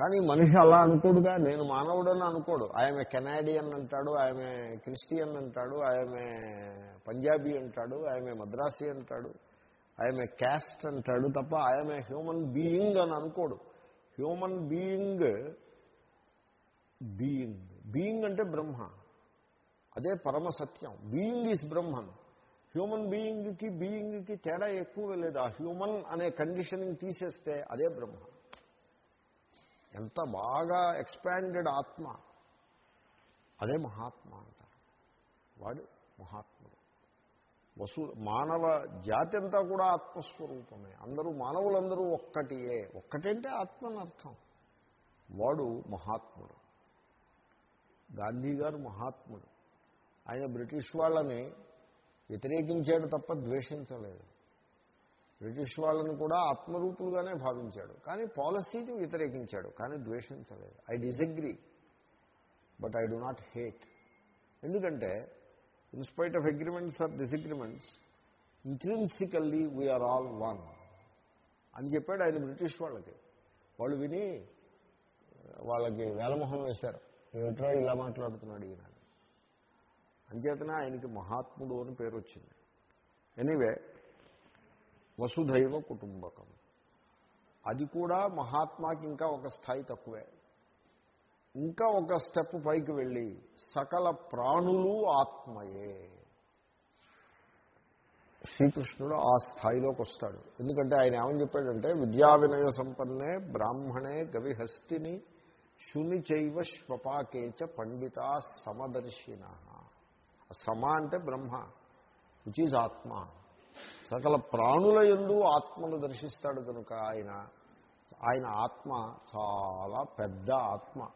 కానీ మనిషి అలా అనుకోడుగా నేను మానవుడని అనుకోడు. ఆయమె కెనాడియన్ అంటాడు ఆయమె క్రిస్టియన్ అంటాడు ఆయన పంజాబీ అంటాడు ఆమె మద్రాసీ అంటాడు ఆయన క్యాస్ట్ అంటాడు తప్ప ఆమె హ్యూమన్ బీయింగ్ అని అనుకోడు. హ్యూమన్ బీయింగ్ బీయింగ్ బీయింగ్ అంటే బ్రహ్మ. అదే పరమ సత్యం. Being is Brahman. హ్యూమన్ బీయింగ్కి బీయింగ్కి తేడా ఎక్కువ లేదు. ఆ హ్యూమన్ అనే కండిషనింగ్ తీసేస్తే అదే బ్రహ్మ. ఎంత బాగా ఎక్స్పాండెడ్ ఆత్మ. అదే మహాత్మ అంటారు. వాడు మహాత్ముడు. వసు మానవ జాతి అంతా కూడా ఆత్మస్వరూపమే. అందరూ మానవులందరూ ఒక్కటియే. ఒక్కటంటే ఆత్మని అర్థం వాడు మహాత్ముడు. గాంధీ గారు మహాత్ముడు. ఆయన బ్రిటిష్ వాళ్ళని వ్యతిరేకించాడు తప్ప ద్వేషించలేదు. బ్రిటిష్ వాళ్ళని కూడా ఆత్మరూపులుగానే భావించాడు. కానీ పాలసీని వ్యతిరేకించాడు. కానీ ద్వేషించలేదు. I disagree but I do not hate. ఎందుకంటే in spite of agreements or disagreements intrinsically we are all one అని చెప్పాడు ఆయన బ్రిటిష్ వాళ్ళకి. వాళ్ళు విని వాళ్ళకి వేలమొహం వేశారు. ఏమిట్రా ఇలా మాట్లాడుతున్నాడు ఈయన? అంచేతనే ఆయనకి మహాత్ముడు అని పేరు వచ్చింది ఎనీవే వసుధైవ కుటుంబకం. అది కూడా మహాత్మాకి ఇంకా ఒక స్థాయి తక్కువే. ఇంకా ఒక స్టెప్ పైకి వెళ్ళి సకల ప్రాణులు ఆత్మయే. శ్రీకృష్ణుడు ఆ స్థాయిలోకి వస్తాడు ఎందుకంటే ఆయన ఏమని చెప్పాడంటే విద్యా వినయ సంపన్నే బ్రాహ్మణే గవిహస్తిని శుని చైవ శ్వపాకేచ పండిత సమదర్శిన. సమ అంటే బ్రహ్మ విచ్ ఈజ్ ఆత్మ. సకల ప్రాణుల ఎందు ఆత్మను దర్శిస్తాడు కనుక ఆయన ఆయన ఆత్మ చాలా పెద్ద ఆత్మ.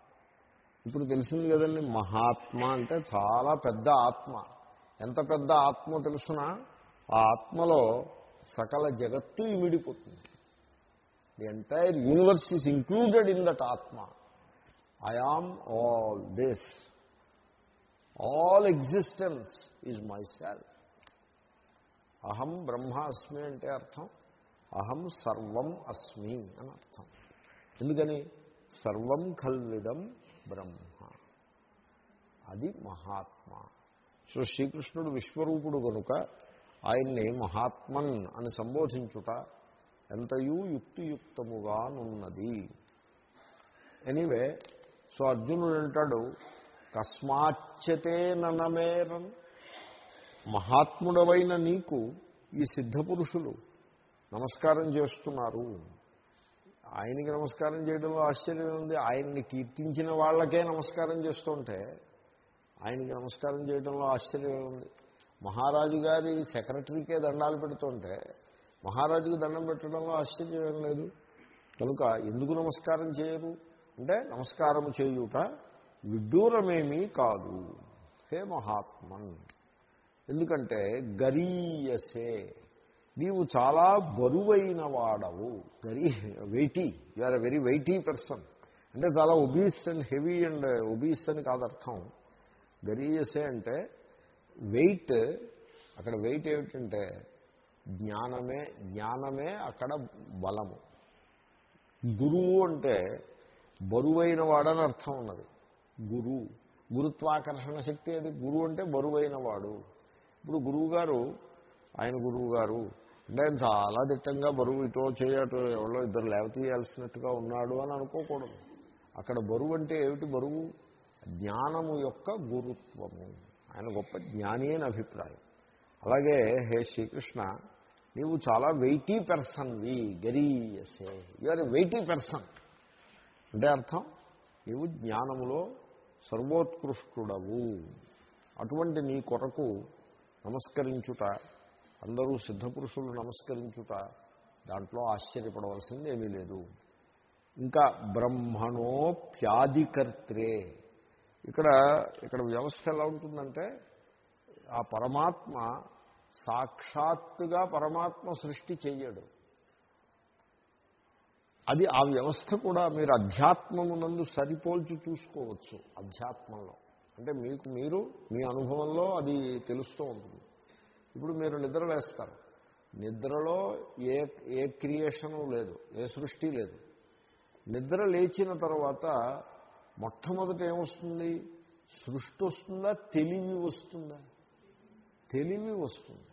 ఇప్పుడు తెలిసింది కదండి మహాత్మ అంటే చాలా పెద్ద ఆత్మ. ఎంత పెద్ద ఆత్మ తెలుసునా? ఆ ఆత్మలో సకల జగత్తు ఇమిడిపోతుంది. The entire universe is included in that atma. I am all this all existence is my self అహం బ్రహ్మాస్మి అంటే అర్థం అహం సర్వం అస్మి అని అర్థం. ఎందుకని? సర్వం ఖల్విదం బ్రహ్మ. అది మహాత్మ. సో శ్రీకృష్ణుడు విశ్వరూపుడు కనుక ఆయన్ని మహాత్మన్ అని సంబోధించుట ఎంతయూ యుక్తియుక్తముగానున్నది ఎనీవే సో అర్జునుడు అంటాడు కస్మాచ్యతే ననమేరన్ మహాత్ముడవైన నీకు ఈ సిద్ధపురుషులు నమస్కారం చేస్తున్నారు. ఆయనకి నమస్కారం చేయడంలో ఆశ్చర్యం ఉంది. ఆయన్ని కీర్తించిన వాళ్ళకే నమస్కారం చేస్తుంటే ఆయనకి నమస్కారం చేయడంలో ఆశ్చర్యం ఉంది. మహారాజు గారి సెక్రటరీకే దండాలు పెడుతుంటే మహారాజుకి దండం పెట్టడంలో ఆశ్చర్యం లేదు. కనుక ఎందుకు నమస్కారం చేయరు? అంటే నమస్కారం చేయుట విడ్డూరమేమీ కాదు. హే మహాత్మన్! ఎందుకంటే గరీయసే. నీవు చాలా బరువైన వాడవు గరీ weighty you are a very weighty person అంటే చాలా obese and heavy and obese అని కాదు అర్థం. గరీయసే అంటే వెయిట్ అక్కడ వెయిట్ ఏమిటంటే జ్ఞానమే జ్ఞానమే అక్కడ బలము. గురువు అంటే బరువైన వాడని అర్థం ఉన్నది. గురువు గురుత్వాకర్షణ శక్తి అది గురువు అంటే బరువైన వాడు ఇప్పుడు గురువుగారు ఆయన గురువు గారు అంటే ఆయన చాలా దిట్టంగా బరువు ఇటో చేయటో ఎవరో ఇద్దరు లేవతీయాల్సినట్టుగా ఉన్నాడు అని అనుకోకూడదు. అక్కడ బరువు అంటే ఏమిటి? బరువు జ్ఞానము యొక్క గురుత్వము. ఆయన గొప్ప జ్ఞాని అని అభిప్రాయం. అలాగే హే శ్రీకృష్ణ నీవు చాలా వెయిటీ పర్సన్వి గరీయసే. Your weighty person. అంటే అర్థం? నీవు జ్ఞానములో సర్వోత్కృష్టుడవు. అటువంటి నీ కొరకు నమస్కరించుట అందరూ సిద్ధపురుషులు నమస్కరించుట దాంట్లో ఆశ్చర్యపడవలసింది ఏమీ లేదు. ఇంకా బ్రహ్మణోప్యాధికర్త్రే. ఇక్కడ ఇక్కడ వ్యవస్థ ఎలా ఉంటుందంటే ఆ పరమాత్మ సాక్షాత్తుగా పరమాత్మ సృష్టి చెయ్యడు. అది ఆ వ్యవస్థ కూడా మీరు అధ్యాత్మమునందు సరిపోల్చి చూసుకోవచ్చు అధ్యాత్మంలో. అంటే మీకు మీరు మీ అనుభవంలో అది తెలుస్తూ ఉంటుంది. ఇప్పుడు మీరు నిద్ర వేస్తారు నిద్రలో ఏ ఏ క్రియేషను లేదు ఏ సృష్టి లేదు. నిద్ర లేచిన తర్వాత మొట్టమొదట ఏమొస్తుంది? సృష్టి వస్తుందా? తెలివి వస్తుందా? తెలివి వస్తుంది.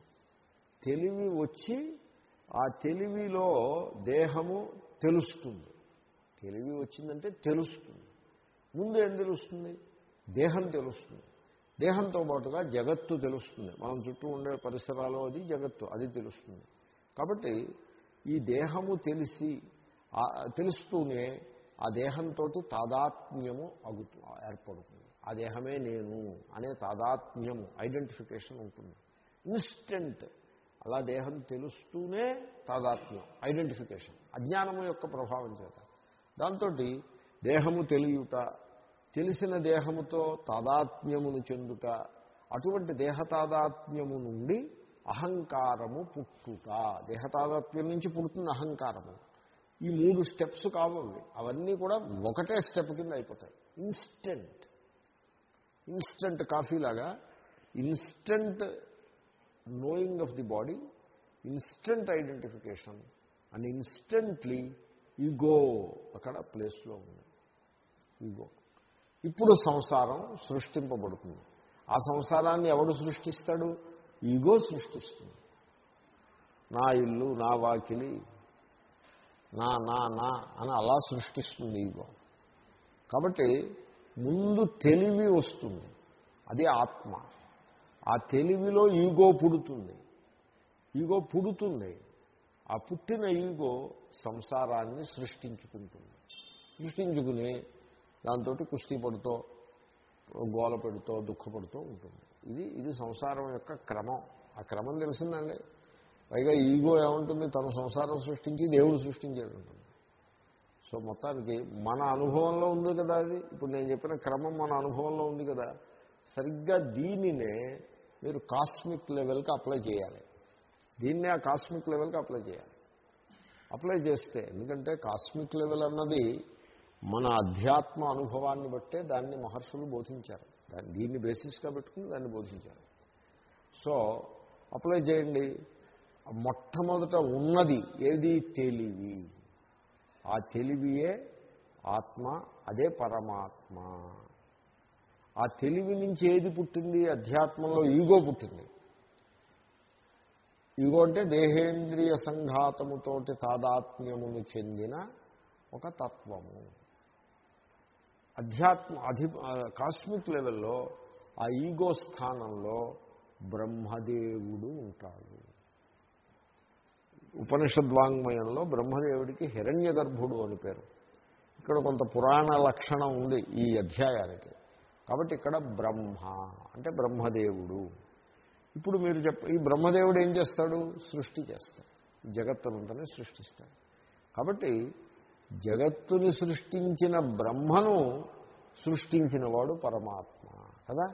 తెలివి వచ్చి ఆ తెలివిలో దేహము తెలుస్తుంది. తెలివి వచ్చిందంటే తెలుస్తుంది. ముందు ఏం తెలుస్తుంది? దేహం తెలుస్తుంది. దేహంతో పాటుగా జగత్తు తెలుస్తుంది. మనం చుట్టూ ఉండే పరిసరాలు అది జగత్తు అది తెలుస్తుంది. కాబట్టి ఈ దేహము తెలిసి తెలుస్తూనే ఆ దేహంతో తాదాత్మ్యము అగుతు ఏర్పడుతుంది. ఆ దేహమే నేను అనే తాదాత్మ్యము ఐడెంటిఫికేషన్ ఉంటుంది. ఇన్స్టెంట్. అలా దేహం తెలుస్తూనే తాదాత్మ్యం ఐడెంటిఫికేషన్ అజ్ఞానము యొక్క ప్రభావం చేత. దాంతో దేహము తెలియుట తెలిసిన దేహముతో తాదాత్మ్యమును చెందుట అటువంటి దేహతాదాత్మ్యము నుండి అహంకారము పుట్టుట. దేహతాదాత్మ్యం నుంచి పుడుతుంది అహంకారము. ఈ మూడు స్టెప్స్ కావాలి అవన్నీ కూడా ఒకటే స్టెప్ కింద అయిపోతాయి. ఇన్స్టెంట్. ఇన్స్టెంట్ కాఫీ లాగా instant knowing of the body instant identification and instantly ego అక్కడ ప్లేస్లో ఉంది. ఈగో ఇప్పుడు సంసారం సృష్టింపబడుతుంది. ఆ సంసారాన్ని ఎవడు సృష్టిస్తాడు? ఈగో సృష్టిస్తుంది. నా ఇల్లు నా వాకిలి నా నా నా అని అలా సృష్టిస్తుంది ఈగో. కాబట్టి ముందు తెలివి వస్తుంది. అది ఆత్మ. ఆ తెలివిలో ఈగో పుడుతుంది. ఈగో పుడుతుంది. ఆ పుట్టిన ఈగో సంసారాన్ని సృష్టించుకుంటుంది. సృష్టించుకుని దాంతో కుస్తీ పడుతూ గోల పెడుతూ దుఃఖపడుతూ ఉంటుంది. ఇది ఇది సంసారం యొక్క క్రమం. ఆ క్రమం తెలిసిందండి. పైగా ఈగో ఏముంటుంది? తన సంసారం సృష్టించి దేవుడు సృష్టించేది ఉంటుంది సో మొత్తానికి మన అనుభవంలో ఉంది కదా అది. ఇప్పుడు నేను చెప్పిన క్రమం మన అనుభవంలో ఉంది కదా. సరిగ్గా దీనినే మీరు కాస్మిక్ లెవెల్కి అప్లై చేయాలి. దీన్నే ఆ కాస్మిక్ లెవెల్కి అప్లై చేయాలి. అప్లై చేస్తే ఎందుకంటే కాస్మిక్ లెవెల్ అన్నది మన అధ్యాత్మ అనుభవాన్ని బట్టే దాన్ని మహర్షులు బోధించారు. దాన్ని దీన్ని బేసిస్గా పెట్టుకుని దాన్ని బోధించారు. సో అప్లై చేయండి. మొట్టమొదట ఉన్నది ఏది? తెలివి. ఆ తెలివియే ఆత్మ అదే పరమాత్మ. ఆ తెలివి నుంచి ఏది పుట్టింది? అధ్యాత్మంలో ఈగో పుట్టింది. ఈగో అంటే దేహేంద్రియ సంఘాతముతోటి తాదాత్మ్యమును చెందిన ఒక తత్వము. అధ్యాత్మ అధి కాస్మిక్ లెవెల్లో ఆ ఈగో స్థానంలో బ్రహ్మదేవుడు ఉంటాడు. ఉపనిషద్వాంగ్మయంలో బ్రహ్మదేవుడికి హిరణ్య గర్భుడు అని పేరు. ఇక్కడ కొంత పురాణ లక్షణం ఉంది ఈ అధ్యాయానికి. కాబట్టి ఇక్కడ బ్రహ్మ అంటే బ్రహ్మదేవుడు. ఇప్పుడు మీరు చెప్ప ఈ బ్రహ్మదేవుడు ఏం చేస్తాడు? సృష్టి చేస్తాడు. జగత్తునంతనే సృష్టిస్తాడు. కాబట్టి జగత్తుని సృష్టించిన బ్రహ్మను సృష్టించినవాడు పరమాత్మ కదా?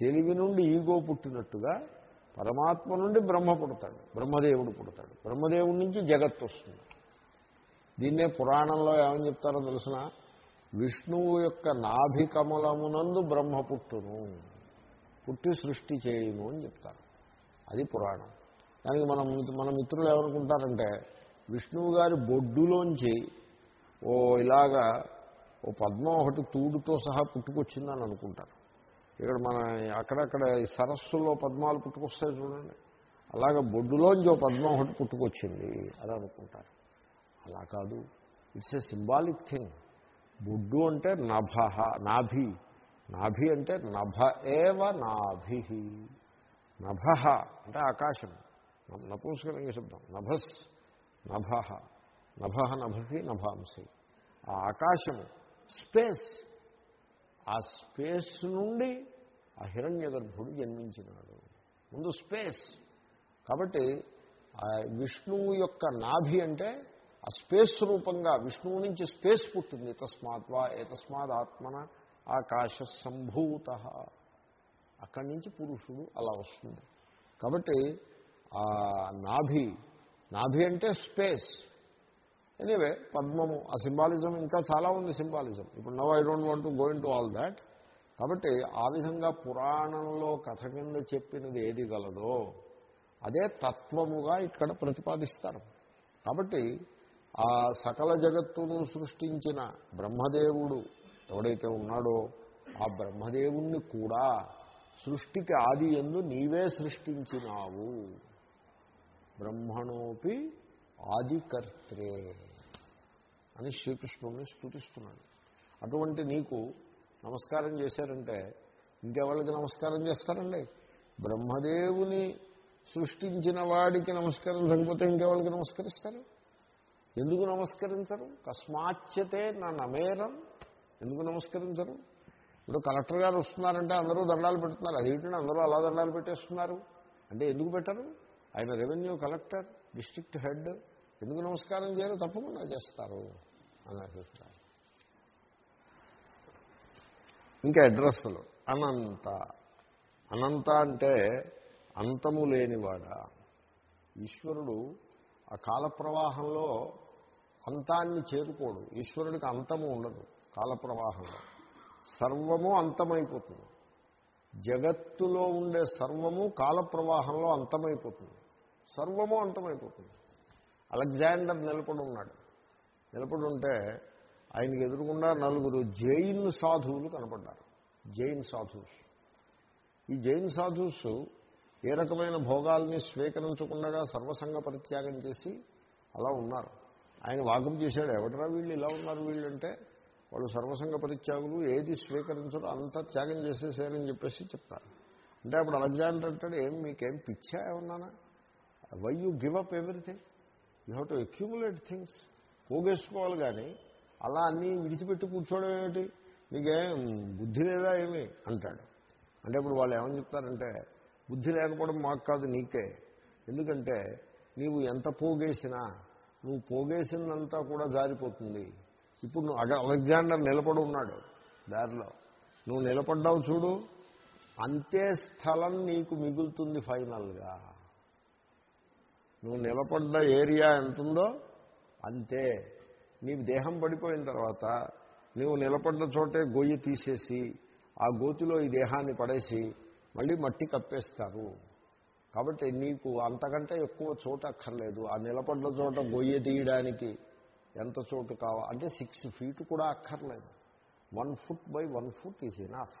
తెలివి నుండి ఈగో పుట్టినట్టుగా పరమాత్మ నుండి బ్రహ్మ పుడతాడు బ్రహ్మదేవుడు పుడతాడు. బ్రహ్మదేవుడి నుంచి జగత్తు వస్తుంది. దీన్నే పురాణంలో ఏమని చెప్తారో తెలిసిన? విష్ణువు యొక్క నాభికమలమునందు బ్రహ్మ పుట్టును పుట్టి సృష్టి చేయును అని చెప్తారు. అది పురాణం. దానికి మనం మన మిత్రులు ఏమనుకుంటారంటే విష్ణువు గారి బొడ్డులోంచి ఓ ఇలాగా ఓ పద్మం ఒకటి తూడుతో సహా పుట్టుకొచ్చిందని అనుకుంటారు. ఇక్కడ మన అక్కడక్కడ ఈ సరస్సుల్లో పద్మాలు పుట్టుకొస్తాయి చూడండి. అలాగ బొడ్డులోంచి ఓ పద్మం ఒకటి పుట్టుకొచ్చింది అని అనుకుంటారు. అలా కాదు. ఇట్స్ ఏ సింబాలిక్ థింగ్ బొడ్డు అంటే నభ నాభి. నాభి అంటే నభ ఏవ నాభి. నభ అంటే ఆకాశం. నపుంసకలింగ శబ్దం. నభస్ నభ నభ నభసి నభాంసి. ఆ ఆకాశము స్పేస్ ఆ స్పేస్ నుండి ఆ హిరణ్య గర్భుడు జన్మించినాడు. ముందు స్పేస్. కాబట్టి విష్ణువు యొక్క నాభి అంటే ఆ స్పేస్ రూపంగా విష్ణువు నుంచి స్పేస్ పుట్టింది. తస్మాత్వా ఏతస్మాత్ ఆత్మన ఆకాశ సంభూత. అక్కడి నుంచి పురుషుడు అలా వస్తుంది. కాబట్టి ఆ నాభి నాభి అంటే స్పేస్. ఎనీవే పద్మము ఆ సింబాలిజం ఇంకా చాలా ఉంది సింబాలిజం ఇప్పుడు now I don't want to going to all that కాబట్టి ఆ విధంగా పురాణంలో కథ కింద చెప్పినది ఏది గలదో అదే తత్వముగా ఇక్కడ ప్రతిపాదిస్తారు. కాబట్టి ఆ సకల జగత్తును సృష్టించిన బ్రహ్మదేవుడు ఎవడైతే ఉన్నాడో ఆ బ్రహ్మదేవుణ్ణి కూడా సృష్టికి ఆది ఎందు నీవే సృష్టించినావు. బ్రహ్మణోపి ఆదికర్త్రే అని శ్రీకృష్ణుడిని స్థుతిస్తున్నాడు అటువంటి నీకు నమస్కారం చేశారంటే ఇంకెవాళ్ళకి నమస్కారం చేస్తారండి. బ్రహ్మదేవుని సృష్టించిన వాడికి నమస్కారం లేకపోతే ఇంకెవాళ్ళకి నమస్కరిస్తారు? ఎందుకు నమస్కరించరు? కస్మాచ్యతే నా నమేరం. ఎందుకు నమస్కరించరు? ఇప్పుడు కలెక్టర్ గారు వస్తున్నారంటే అందరూ దండాలు పెడుతున్నారు. అదేంటంటే అందరూ అలా దండాలు పెట్టేస్తున్నారు. అంటే ఎందుకు పెట్టరు? ఆయన రెవెన్యూ కలెక్టర్ డిస్ట్రిక్ట్ హెడ్ ఎందుకు నమస్కారం చేయరు? తప్పకుండా చేస్తారు అని అభిప్రాయం. ఇంకా అడ్రస్లు అనంత. అనంత అంటే అంతము లేనివాడా? ఈశ్వరుడు ఆ కాల ప్రవాహంలో అంతాన్ని చేరుకోడు. ఈశ్వరుడికి అంతము ఉండదు కాల ప్రవాహంలో సర్వము అంతమైపోతుంది. జగత్తులో ఉండే సర్వము కాల ప్రవాహంలో అంతమైపోతుంది. సర్వము అంతమైపోతుంది. అలెగ్జాండర్ నిలబడి ఉన్నాడు నిలబడి ఉంటే ఆయనకి ఎదురుగుండా నలుగురు జైన్ సాధువులు కనపడ్డారు. జైన్ సాధువుస్ ఈ జైన్ సాధువుస్ ఏ రకమైన భోగాల్ని స్వీకరించకుండా సర్వసంగ పరిత్యాగం చేసి అలా ఉన్నారు. ఆయన వాకం చేశాడు ఎవడరా వీళ్ళు ఇలా ఉన్నారు వీళ్ళు అంటే వాళ్ళు సర్వసంగ పరిత్యాగులు ఏది స్వీకరించరు అంతా త్యాగం చేసేసారని చెప్పేసి చెప్తారు. అంటే అప్పుడు అలెగ్జాండర్ అంటాడు ఏం మీకేం పిచ్చా ఏమన్నానా? Why you give up everything you have to accumulate things. పోగేసుకోవాలి కానీ అలా అన్నీ విడిచిపెట్టి కూర్చోవడం ఏమిటి? నీకేం బుద్ధి లేదా ఏమి? అంటాడు. అంటే ఇప్పుడు వాళ్ళు ఏమని చెప్తారంటే బుద్ధి లేకపోవడం మాకు కాదు నీకే. ఎందుకంటే నీవు ఎంత పోగేసినా నువ్వు పోగేసిందంతా కూడా జారిపోతుంది. ఇప్పుడు నువ్వు అగ అలెగ్జాండర్ నిలబడి ఉన్నాడు దారిలో. నువ్వు నిలబడ్డావు చూడు అంతే స్థలం నీకు మిగులుతుంది ఫైనల్గా. నువ్వు నిలబడ్డ ఏరియా ఎంతుందో అంతే. నీకు దేహం పడిపోయిన తర్వాత నువ్వు నిలబడ్డ చోటే గొయ్యి తీసేసి ఆ గోతిలో ఈ దేహాన్ని పడేసి మళ్ళీ మట్టి కప్పేస్తారు. కాబట్టి నీకు అంతకంటే ఎక్కువ చోటు అక్కర్లేదు. ఆ నిలబడ్డ చోట గొయ్యి తీయడానికి ఎంత చోటు కావాలి అంటే సిక్స్ ఫీట్ కూడా అక్కర్లేదు. One foot by one foot is enough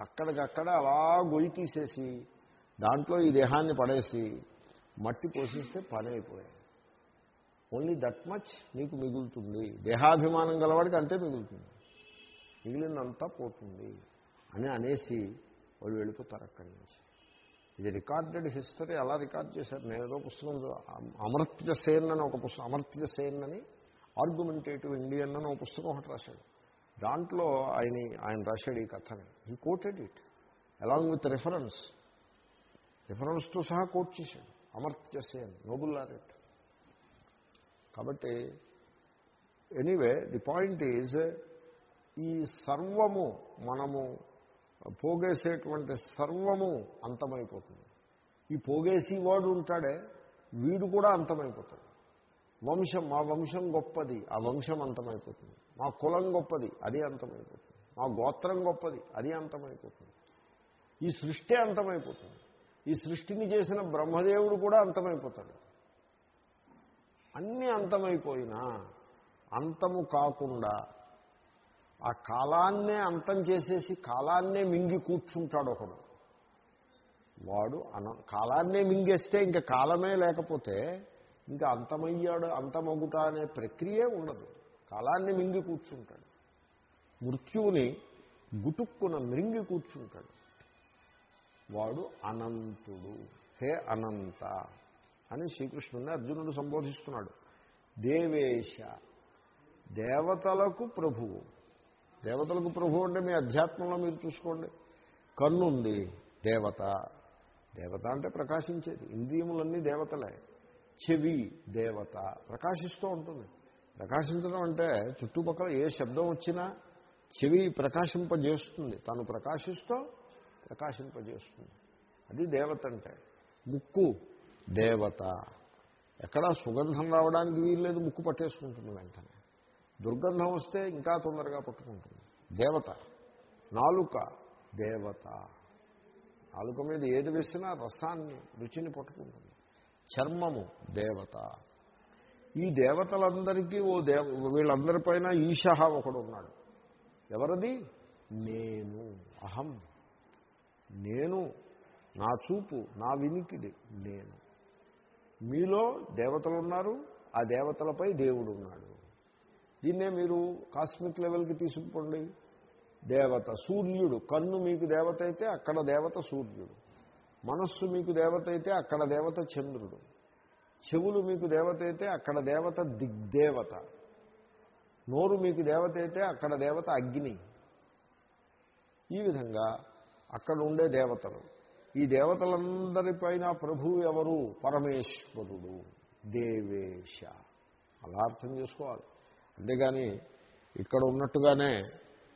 అక్కడికక్కడ అలా గొయ్యి తీసేసి దాంట్లో ఈ దేహాన్ని పడేసి మట్టి పోషిస్తే పని అయిపోయాయి ఓన్లీ దట్ మచ్ నీకు మిగులుతుంది. దేహాభిమానం గలవాడికి అంతే మిగులుతుంది. మిగిలినంతా పోతుంది అని అనేసి వాళ్ళు వెళ్ళిపోతారు అక్కడి నుంచి. ఇది రికార్డెడ్ హిస్టరీ అలా రికార్డ్ చేశారు. నేను ఏదో పుస్తకం అమర్త్య సేన్ అని ఒక పుస్తకం అమర్త్య సేన్ అని ఆర్గ్యుమెంటేటివ్ ఇండియన్ అని ఒక పుస్తకం ఒకటి రాశాడు. దాంట్లో ఆయన ఆయన రాశాడు ఈ కథని. ఈ quoted it along with reference రిఫరెన్స్తో సహా కోట్ చేశాడు. Amartya Sen Nobel laureate. కాబట్టి ఎనీవే ది పాయింట్ ఈజ్ ఈ సర్వము మనము పోగేసేటువంటి సర్వము అంతమైపోతుంది. ఈ పోగేసి వాడు ఉంటాడే వీడు కూడా అంతమైపోతాడు. వంశం మా వంశం గొప్పది ఆ వంశం అంతమైపోతుంది. మా కులం గొప్పది అది అంతమైపోతుంది. మా గోత్రం గొప్పది అది అంతమైపోతుంది. ఈ సృష్టి అంతమైపోతుంది. ఈ సృష్టిని చేసిన బ్రహ్మదేవుడు కూడా అంతమైపోతాడు. అన్నీ అంతమైపోయినా అంతము కాకుండా ఆ కాలాన్నే అంతం చేసేసి కాలాన్నే మింగి కూర్చుంటాడు ఒకడు. వాడు అన కాలాన్నే మింగేస్తే ఇంకా కాలమే లేకపోతే ఇంకా అంతమయ్యాడు అంతమగుట అనే ప్రక్రియే ఉండదు. కాలాన్ని మింగి కూర్చుంటాడు. మృత్యువుని గుటుక్కున మింగి కూర్చుంటాడు. వాడు అనంతుడు. హే అనంత అని శ్రీకృష్ణుని అర్జునుడు సంబోధిస్తున్నాడు. దేవేశ దేవతలకు ప్రభువు. దేవతలకు ప్రభు అంటే మీ అధ్యాత్మంలో మీరు చూసుకోండి. కన్నుంది దేవత. దేవత అంటే ప్రకాశించేది. ఇంద్రియములన్నీ దేవతలే. చెవి దేవత. ప్రకాశిస్తూ ఉంటుంది. ప్రకాశించడం అంటే చుట్టుపక్కల ఏ శబ్దం వచ్చినా చెవి ప్రకాశింపజేస్తుంది. తను ప్రకాశిస్తూ ప్రకాశింపజేస్తుంది. అది దేవత అంటే. ముక్కు దేవత. ఎక్కడా సుగంధం రావడానికి వీల్లేదు ముక్కు పట్టేసుకుంటుంది వెంటనే. దుర్గంధం వస్తే ఇంకా తొందరగా పట్టుకుంటుంది. దేవత. నాలుక దేవత. నాలుక మీద ఏది వేసినా రసాన్ని రుచిని పట్టుకుంటుంది. చర్మము దేవత. ఈ దేవతలందరికీ ఓ దేవ వీళ్ళందరిపైన ఈశ ఒకడు ఉన్నాడు ఎవరిది? నేను. అహం. నేను నా చూపు నా వినికిడి నేను. మీలో దేవతలు ఉన్నారు ఆ దేవతలపై దేవుడు ఉన్నాడు దీన్నే మీరు కాస్మిక్ లెవెల్కి తీసుకుపోండి. దేవత సూర్యుడు కన్ను మీకు దేవత అయితే అక్కడ దేవత సూర్యుడు. మనస్సు మీకు దేవత అయితే అక్కడ దేవత చంద్రుడు. చెవులు మీకు దేవత అయితే అక్కడ దేవత దిగ్దేవత. నోరు మీకు దేవత అయితే అక్కడ దేవత అగ్ని. ఈ విధంగా అక్కడ ఉండే దేవతలు. ఈ దేవతలందరిపైన ప్రభువు ఎవరు? పరమేశ్వరుడు. దేవేశ. అలా అర్థం చేసుకోవాలి. అంతేగాని ఇక్కడ ఉన్నట్టుగానే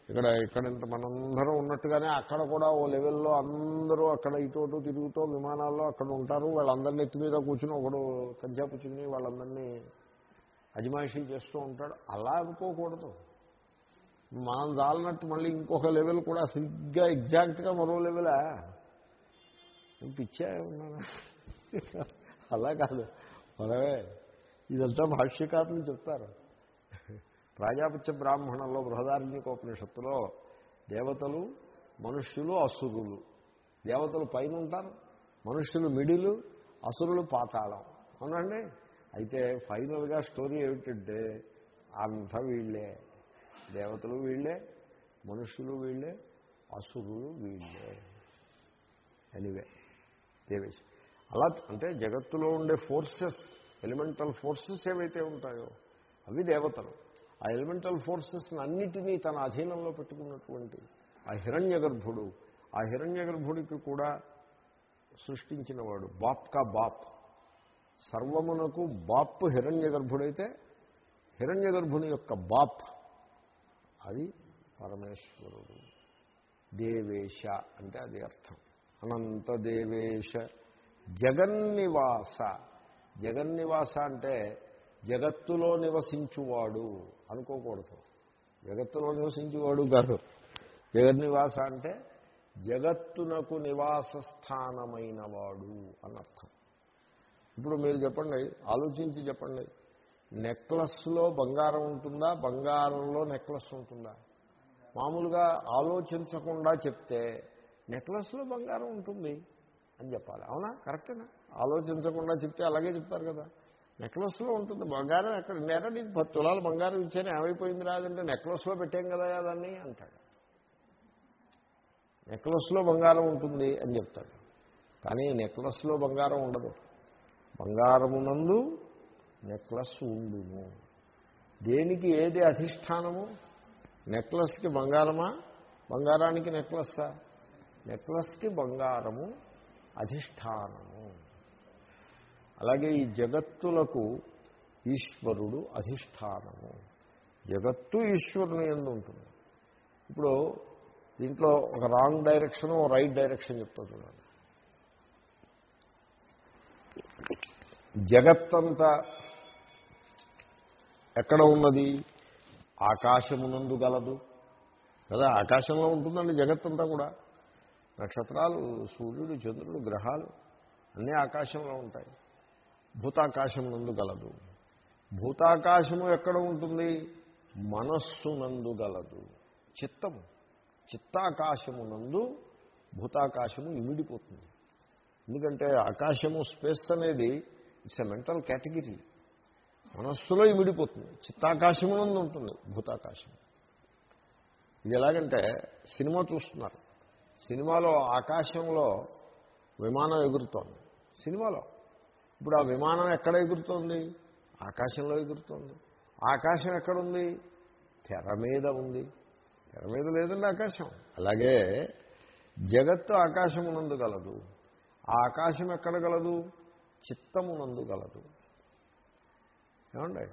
ఇక్కడ ఇక్కడ ఇంత మనందరం ఉన్నట్టుగానే అక్కడ కూడా ఓ లెవెల్లో అందరూ అక్కడ ఇటు తిరుగుతూ విమానాల్లో అక్కడ ఉంటారు. వాళ్ళందరినీ ఎత్తి మీద కూర్చుని ఒకడు కంచా పుచ్చుకుని వాళ్ళందరినీ అజమాయిషీ చేస్తూ ఉంటాడు. అలా అనుకోకూడదు. మనం జాలినట్టు మళ్ళీ ఇంకొక లెవెల్ కూడా సరిగ్గా ఎగ్జాక్ట్గా మరో లెవెలా? నేను పిచ్చా ఉన్నానా అలా కాదు. మనమే ఇదంతా భాష్యకారులు చెప్తారు. ప్రాజాపత్య బ్రాహ్మణంలో బృహదార్ణ్యకోపనిషత్తులో దేవతలు మనుష్యులు అసురులు. దేవతలు పైన ఉంటారు మనుష్యులు మిడిలు అసురులు పాతాళం. అవునండి? అయితే ఫైనల్గా స్టోరీ ఏమిటంటే అంత వీళ్ళే. దేవతలు వీళ్ళే మనుష్యులు వీళ్ళే అసురులు వీళ్ళే. ఎనివే దేవేశ్. అలా అంటే జగత్తులో ఉండే ఫోర్సెస్ ఎలిమెంటల్ ఫోర్సెస్ ఏవైతే ఉంటాయో అవి దేవతలు. ఆ ఎలిమెంటల్ ఫోర్సెస్ని అన్నిటినీ తన అధీనంలో పెట్టుకున్నటువంటి ఆ హిరణ్య గర్భుడు ఆ హిరణ్య గర్భుడికి కూడా సృష్టించినవాడు బాప్ కా బాప్. సర్వమునకు బాప్ హిరణ్య గర్భుడైతే హిరణ్య గర్భుని యొక్క బాప్ అది పరమేశ్వరుడు. దేవేశ అంటే అది అర్థం. అనంత దేవేశ. జగన్నివాస. జగన్నివాస అంటే జగత్తులో నివసించువాడు అనుకోకూడదు. జగత్తులో నివసించువాడు కాదు. జగన్నివాస అంటే జగత్తునకు నివాస స్థానమైన వాడు అనర్థం ఇప్పుడు మీరు చెప్పండి ఆలోచించి చెప్పండి. నెక్లెస్లో బంగారం ఉంటుందా? బంగారంలో నెక్లెస్ ఉంటుందా? మామూలుగా ఆలోచించకుండా చెప్తే నెక్లెస్లో బంగారం ఉంటుంది అని చెప్పాలి. అవునా? కరెక్టేనా? ఆలోచించకుండా చెప్తే అలాగే చెప్తారు కదా. నెక్లెస్లో ఉంటుంది. బంగారం ఎక్కడ? నేర నీకు పది తులాలు బంగారం ఇచ్చాను ఏమైపోయింది రాదంటే నెక్లెస్లో పెట్టాం కదా దాన్ని అంటాడు. నెక్లెస్లో బంగారం ఉంటుంది అని చెప్తాడు. కానీ నెక్లెస్లో బంగారం ఉండదు. బంగారమునందు నెక్లెస్ ఉండుము దేనికి ఏది అధిష్టానము? నెక్లెస్కి బంగారమా? బంగారానికి నెక్లెస్సా? నెక్లెస్కి బంగారము అధిష్టానము. అలాగే ఈ జగత్తులకు ఈశ్వరుడు అధిష్టానము. జగత్తు ఈశ్వరుని ఎందు ఉంటుంది ఇప్పుడు దీంట్లో ఒక రాంగ్ డైరెక్షన్ ఒక రైట్ డైరెక్షన్ చెప్తా చూడండి. జగత్తంతా ఎక్కడ ఉన్నది? ఆకాశమునందు గలదు. కదా ఆకాశంలో ఉంటుందండి జగత్తంతా కూడా. నక్షత్రాలు సూర్యుడు చంద్రుడు గ్రహాలు అన్నీ ఆకాశంలో ఉంటాయి. భూతాకాశం నందు గలదు. భూతాకాశము ఎక్కడ ఉంటుంది? మనస్సునందు గలదు. చిత్తము. చిత్తాకాశమునందు భూతాకాశము ఇమిడిపోతుంది. ఎందుకంటే ఆకాశము స్పేస్ అనేది ఇట్స్ ఎ మెంటల్ కేటగిరీ. మనస్సులో ఇమిడిపోతుంది. చిత్తాకాశమునందు ఉంటుంది భూతాకాశం. ఇది ఎలాగంటే సినిమా చూస్తున్నారు. సినిమాలో ఆకాశంలో విమానం ఎగురుతోంది. సినిమాలో. ఇప్పుడు ఆ విమానం ఎక్కడ ఎగురుతోంది? ఆకాశంలో ఎగురుతోంది. ఆకాశం ఎక్కడుంది? తెర మీద ఉంది. తెర మీద లేదండి ఆకాశం. అలాగే జగత్తు ఆకాశమునందు గలదు. ఆ ఆకాశం ఎక్కడ గలదు? చిత్తమునందు గలదు. ఏమండి?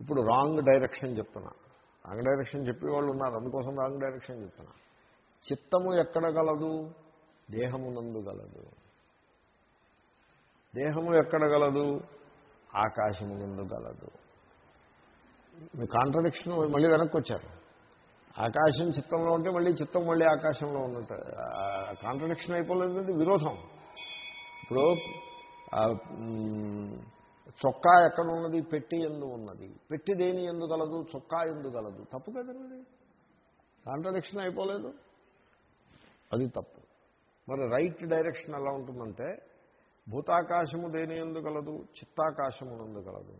ఇప్పుడు రాంగ్ డైరెక్షన్ చెప్తున్నా. రాంగ్ డైరెక్షన్ చెప్పేవాళ్ళు ఉన్నారు. అందుకోసం రాంగ్ డైరెక్షన్ చెప్తున్నా. చిత్తము ఎక్కడ గలదు? దేహమునందు గలదు. దేహము ఎక్కడ గలదు? ఆకాశమునందు గలదు. మీ కాంట్రడిక్షన్ మళ్ళీ వెనక్కి వచ్చారు. ఆకాశం చిత్తంలో ఉంటే మళ్ళీ చిత్తం మళ్ళీ ఆకాశంలో ఉన్నట్టు. కాంట్రడిక్షన్ అయిపోలేదంటే విరోధం. ఇప్పుడు చొక్కా ఎక్కడున్నది? పెట్టి ఎందు ఉన్నది. పెట్టి దేని ఎందు గలదు? చొక్కా ఎందు గలదు. తప్పు కదండి కాంట్రడిక్షన్ అయిపోలేదు? అది తప్పు. మరి రైట్ డైరెక్షన్ ఎలా ఉంటుందంటే భూతాకాశము దేని ఎందు గలదు? చిత్తాకాశము నందు గలదు.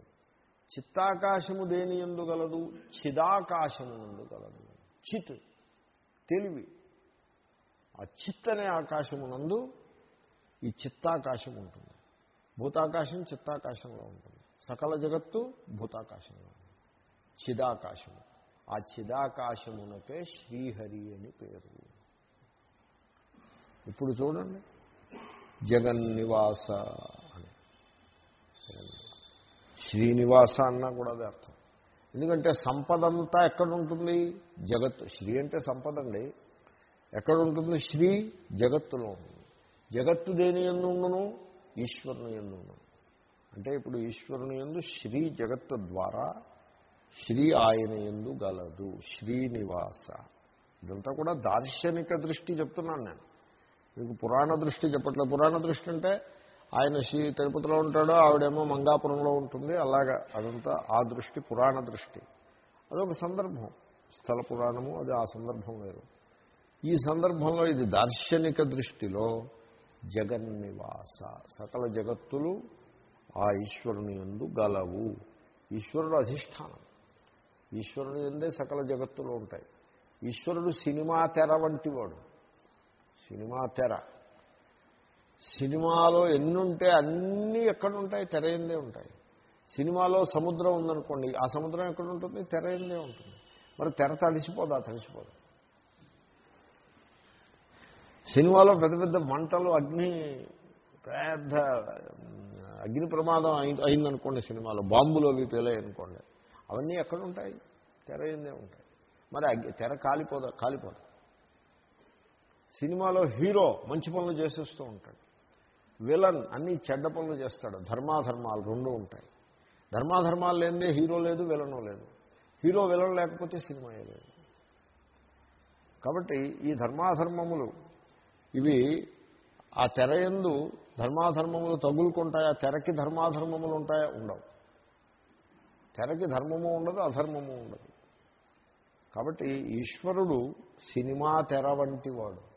చిత్తాకాశము దేని ఎందు గలదు? చిదాకాశము నందు గలదు. చిత్ తెలివి. ఆ చిత్ అనే ఆకాశమునందు ఈ చిత్తాకాశం ఉంటుంది. భూతాకాశం చిత్తాకాశంలో ఉంటుంది. సకల జగత్తు భూతాకాశంలో ఉంటుంది. చిదాకాశము. ఆ చిదాకాశమునకే శ్రీహరి అని పేరు. ఇప్పుడు చూడండి. జగన్నివాస అని. శ్రీనివాస అన్నా కూడా అది అర్థం. ఎందుకంటే సంపదంతా ఎక్కడ ఉంటుంది జగత్తు. శ్రీ అంటే సంపద అండి ఎక్కడ ఉంటుంది శ్రీ జగత్తులో ఉంటుంది. జగత్తు దేని ఎందును ఈశ్వరుని ఎందును అంటే ఇప్పుడు ఈశ్వరుని ఎందు శ్రీ జగత్తు ద్వారా శ్రీ ఆయన ఎందు గలదు శ్రీనివాస. ఇదంతా కూడా దార్శనిక దృష్టి చెప్తున్నాను నేను. మీకు పురాణ దృష్టి చెప్పట్లేదు పురాణ దృష్టి అంటే ఆయన శ్రీ తిరుపతిలో ఉంటాడో ఆవిడేమో మంగాపురంలో ఉంటుంది అలాగా అదంతా ఆ దృష్టి పురాణ దృష్టి. అదొక సందర్భం. స్థల పురాణము అది ఆ సందర్భం వేరు. ఈ సందర్భంలో ఇది దార్శనిక దృష్టిలో జగన్నివాస. సకల జగత్తులు ఆ ఈశ్వరుని ఎందు గలవు. ఈశ్వరుడు అధిష్టానం. ఈశ్వరుని ఎందే సకల జగత్తులు ఉంటాయి. ఈశ్వరుడు సినిమా తెర వంటి వాడు సినిమా తెర. సినిమాలో ఎన్నుంటే అన్నీ ఎక్కడుంటాయి? తెర ఎందే ఉంటాయి. సినిమాలో సముద్రం ఉందనుకోండి ఆ సముద్రం ఎక్కడ ఉంటుంది తెర ఎందే ఉంటుంది. మరి తెర తడిసిపోదా? తడిసిపోదు. సినిమాలో పెద్ద పెద్ద మంటలు అగ్ని పెద్ద అగ్ని ప్రమాదం అయిందనుకోండి సినిమాలో. బాంబులు అవి అనుకోండి అవన్నీ ఎక్కడ ఉంటాయి తెర ఏందే ఉంటాయి. మరి అగ్గి తెర కాలిపోదా కాలిపోదు. సినిమాలో హీరో మంచి పనులు చేసేస్తూ ఉంటాడు. విలన్ అన్ని చెడ్డ పనులు చేస్తాడు. ధర్మాధర్మాలు రెండు ఉంటాయి. ధర్మాధర్మాలు లేనిదే హీరో లేదు విలనో లేదు. హీరో విలన్ లేకపోతే సినిమా లేదు. కాబట్టి ఈ ధర్మాధర్మములు ఇవి ఆ తెర ఎందు ధర్మాధర్మములు తగులుకుంటాయా? తెరకి ధర్మాధర్మములు ఉంటాయా? ఉండవు. తెరకి ధర్మము ఉండదు అధర్మము ఉండదు. కాబట్టి ఈశ్వరుడు సినిమా తెర వంటి వాడు.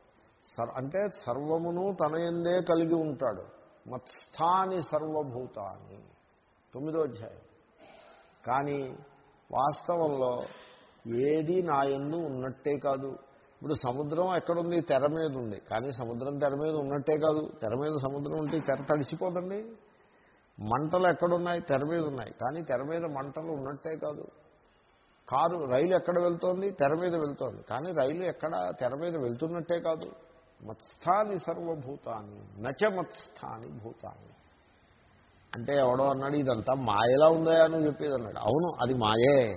సర్ అంటే సర్వమును తన ఎందే కలిగి ఉంటాడు. మత్స్థాని సర్వభూతాన్ని తొమ్మిదో అధ్యాయం. కానీ వాస్తవంలో ఏది నా ఎందు ఉన్నట్టే కాదు. ఇప్పుడు సముద్రం ఎక్కడుంది? తెర మీద ఉంది. కానీ సముద్రం తెర మీద ఉన్నట్టే కాదు. తెర మీద సముద్రం ఉంటే తెర తడిసిపోదండి. మంటలు ఎక్కడున్నాయి? తెర మీద ఉన్నాయి. కానీ తెర మీద మంటలు ఉన్నట్టే కాదు. కారు రైలు ఎక్కడ వెళ్తోంది? తెర మీద వెళ్తోంది. కానీ రైలు ఎక్కడ? తెర మీద వెళ్తున్నట్టే కాదు. మత్స్థాని సర్వభూతాన్ని నచ మత్స్థాని భూతాన్ని. అంటే ఎవడో అన్నాడు ఇదంతా మాయలా ఉందా? అని చెప్పేది అన్నాడు. అవును అది మాయే.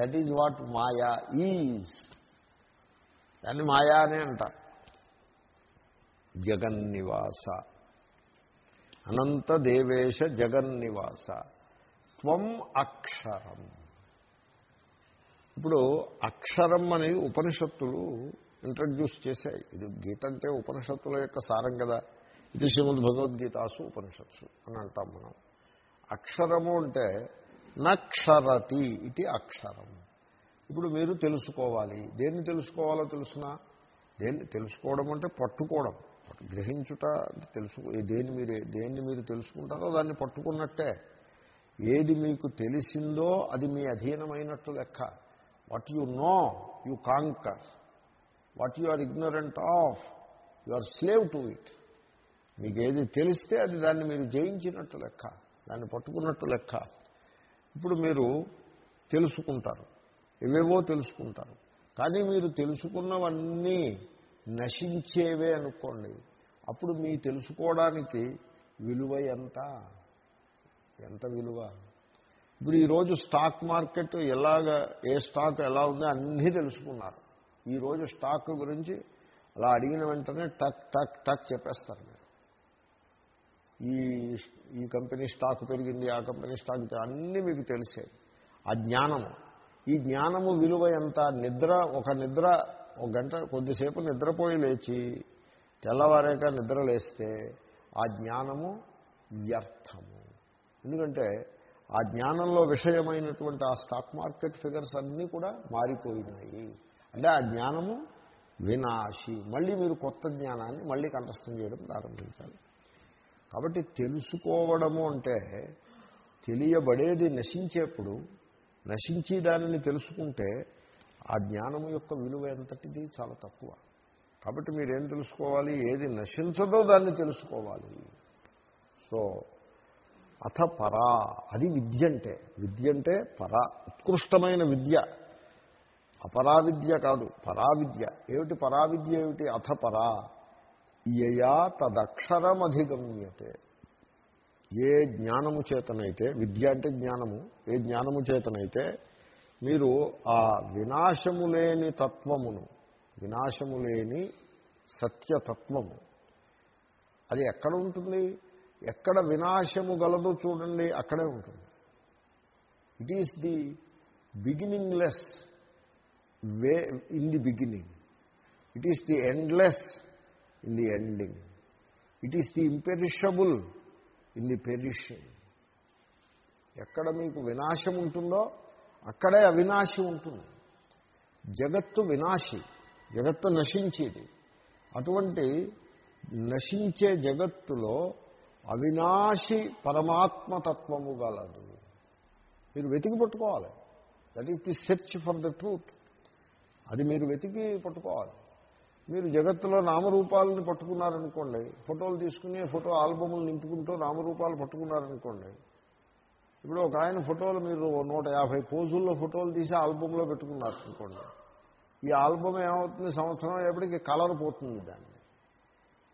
That is what maya is దాన్ని మాయా అని అంటారు. జగన్నివాస. అనంత దేవేశ జగన్నివాస. త్వం అక్షరం. ఇప్పుడు అక్షరం అనేది ఉపనిషత్తులు ఇంట్రడ్యూస్ చేశాయి. ఇది గీత అంటే ఉపనిషత్తుల యొక్క సారం కదా. ఇది శ్రీమద్ భగవద్గీతాసు ఉపనిషత్సు అని అంటాం మనం. అక్షరము అంటే నక్షరతి ఇది అక్షరం. ఇప్పుడు మీరు తెలుసుకోవాలి. దేన్ని తెలుసుకోవాలో తెలుసునా? దేన్ని తెలుసుకోవడం అంటే పట్టుకోవడం. గ్రహించుట అంటే తెలుసు దేన్ని మీరు దేన్ని మీరు తెలుసుకుంటారో దాన్ని పట్టుకున్నట్టే. ఏది మీకు తెలిసిందో అది మీ అధీనమైనట్టు లెక్క. What you know you conquer what you are ignorant of you are slave to it మీకు ఏది తెలిస్తే అది దాన్ని మీరు జయించినట్టు లెక్క. దాన్ని పట్టుకున్నట్టు లెక్క. ఇప్పుడు మీరు తెలుసుకుంటారు. ఏవేవో తెలుసుకుంటారు. కానీ మీరు తెలుసుకున్నవన్నీ నశించేవే అనుకోండి. అప్పుడు మీ తెలుసుకోవడానికి విలువ ఎంత? ఎంత విలువ? ఇప్పుడు ఈరోజు స్టాక్ మార్కెట్ ఎలాగ ఏ స్టాక్ ఎలా ఉందో అన్నీ తెలుసుకున్నారు. ఈరోజు స్టాక్ గురించి అలా అడిగిన వెంటనే టక్ టక్ టక్ చెప్పేస్తారు మీరు. ఈ ఈ కంపెనీ స్టాక్ పెరిగింది ఆ కంపెనీ స్టాక్ అన్నీ మీకు తెలిసే ఆ జ్ఞానము. ఈ జ్ఞానము విలువ ఎంత? నిద్ర ఒక నిద్ర ఒక గంట కొద్దిసేపు నిద్రపోయి లేచి తెల్లవారాక నిద్ర లేస్తే ఆ జ్ఞానము వ్యర్థము. ఎందుకంటే ఆ జ్ఞానంలో విషయమైనటువంటి ఆ స్టాక్ మార్కెట్ ఫిగర్స్ అన్నీ కూడా మారిపోయినాయి. అంటే ఆ జ్ఞానము వినాశి. మళ్ళీ మీరు కొత్త జ్ఞానాన్ని మళ్ళీ కంఠస్థం చేయడం ప్రారంభించాలి. కాబట్టి తెలుసుకోవడము అంటే తెలియబడేది నశించేప్పుడు నశించి దానిని తెలుసుకుంటే ఆ జ్ఞానము యొక్క విలువ ఎంతటిది చాలా తక్కువ. కాబట్టి మీరేం తెలుసుకోవాలి? ఏది నశించదో దాన్ని తెలుసుకోవాలి. సో అథ పరా అది విద్య అంటే. విద్య అంటే పరా ఉత్కృష్టమైన విద్య. అపరా విద్య కాదు పరావిద్య. ఏమిటి పరావిద్య? ఏమిటి అథ పరా? యయా తదక్షరమధిగమ్యతే. ఏ జ్ఞానము చేతనైతే విద్య అంటే జ్ఞానము ఏ జ్ఞానము చేతనైతే మీరు ఆ వినాశము లేని తత్వమును వినాశము లేని సత్యతత్వము అది ఎక్కడ ఉంటుంది? ఎక్కడ వినాశము గలదో చూడండి అక్కడే ఉంటుంది. It is the beginningless way in the beginning it is the endless in the ending it is the imperishable in the perishing ఎక్కడ మీకు వినాశం ఉంటుందో అక్కడే అవినాశి ఉంటుంది. జగత్తు వినాశి జగత్తు నశించేది. అటువంటి నశించే జగత్తులో అవినాశి పరమాత్మతత్వము గలదు. మీరు వెతికి పట్టుకోవాలి. That is the search for the truth అది మీరు వెతికి పట్టుకోవాలి. మీరు జగత్తులో నామరూపాలను పట్టుకున్నారనుకోండి ఫోటోలు తీసుకుని ఫోటో ఆల్బములు నింపుకుంటూ నామరూపాలు పట్టుకున్నారనుకోండి ఇప్పుడు ఒక ఆయన ఫోటోలు మీరు నూట యాభై పోజుల్లో ఫోటోలు తీసి ఆల్బంలో పెట్టుకున్నారు అనుకోండి ఈ ఆల్బమ్ ఏమవుతుంది సంవత్సరం ఎప్పటికీ కలర్ పోతుంది దాన్ని.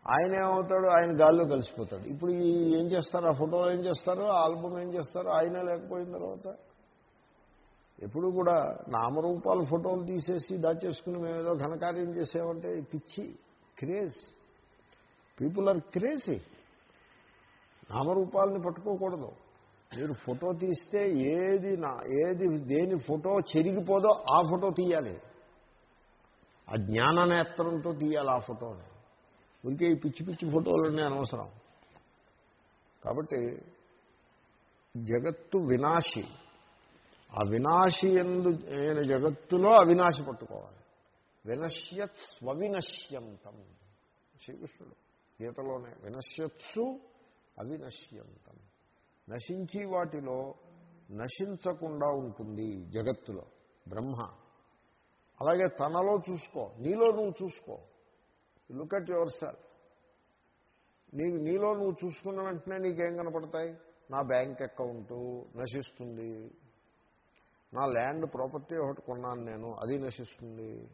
ఆయన ఏమవుతాడు? ఆయన గాల్లో కలిసిపోతాడు. ఇప్పుడు ఈ ఏం చేస్తారు? ఆ ఫోటోలు ఏం చేస్తారు? ఆ ఆల్బమ్ ఏం చేస్తారు? ఆయనే లేకపోయిన తర్వాత ఎప్పుడు కూడా నామరూపాలు ఫోటోలు తీసేసి దాచేసుకుని మేము ఏదో ఘనకార్యం చేసామంటే పిచ్చి క్రేజ్. పీపుల్ ఆర్ క్రేజీ నామరూపాలని పట్టుకోకూడదు. మీరు ఫోటో తీస్తే ఏది నా ఏది దేని ఫోటో చెరిగిపోదో ఆ ఫోటో తీయాలి. ఆ జ్ఞాననేత్రంతో తీయాలి ఆ ఫోటోని. ఇంకే ఈ పిచ్చి పిచ్చి ఫోటోలన్నీ అనవసరం. కాబట్టి జగత్తు వినాశి. అవినాశి ఎందు అయిన జగత్తులో అవినాశి పట్టుకోవాలి. వినశ్యత్ స్వవినశ్యంతం. శ్రీకృష్ణుడు గీతలోనే వినశ్యత్సు అవినశ్యంతం. నశించి వాటిలో నశించకుండా ఉంటుంది జగత్తులో బ్రహ్మ. అలాగే తనలో చూసుకో నీలో నువ్వు చూసుకో. లుక్ అట్ యువర్ సెల్ఫ్ నీకు నీలో నువ్వు చూసుకున్న వెంటనే నీకేం కనపడతాయి? నా బ్యాంక్ అకౌంటు నశిస్తుంది. నా ల్యాండ్ ప్రాపర్టీ ఒకటి కొన్నాను నేను అది నశిస్తుంది.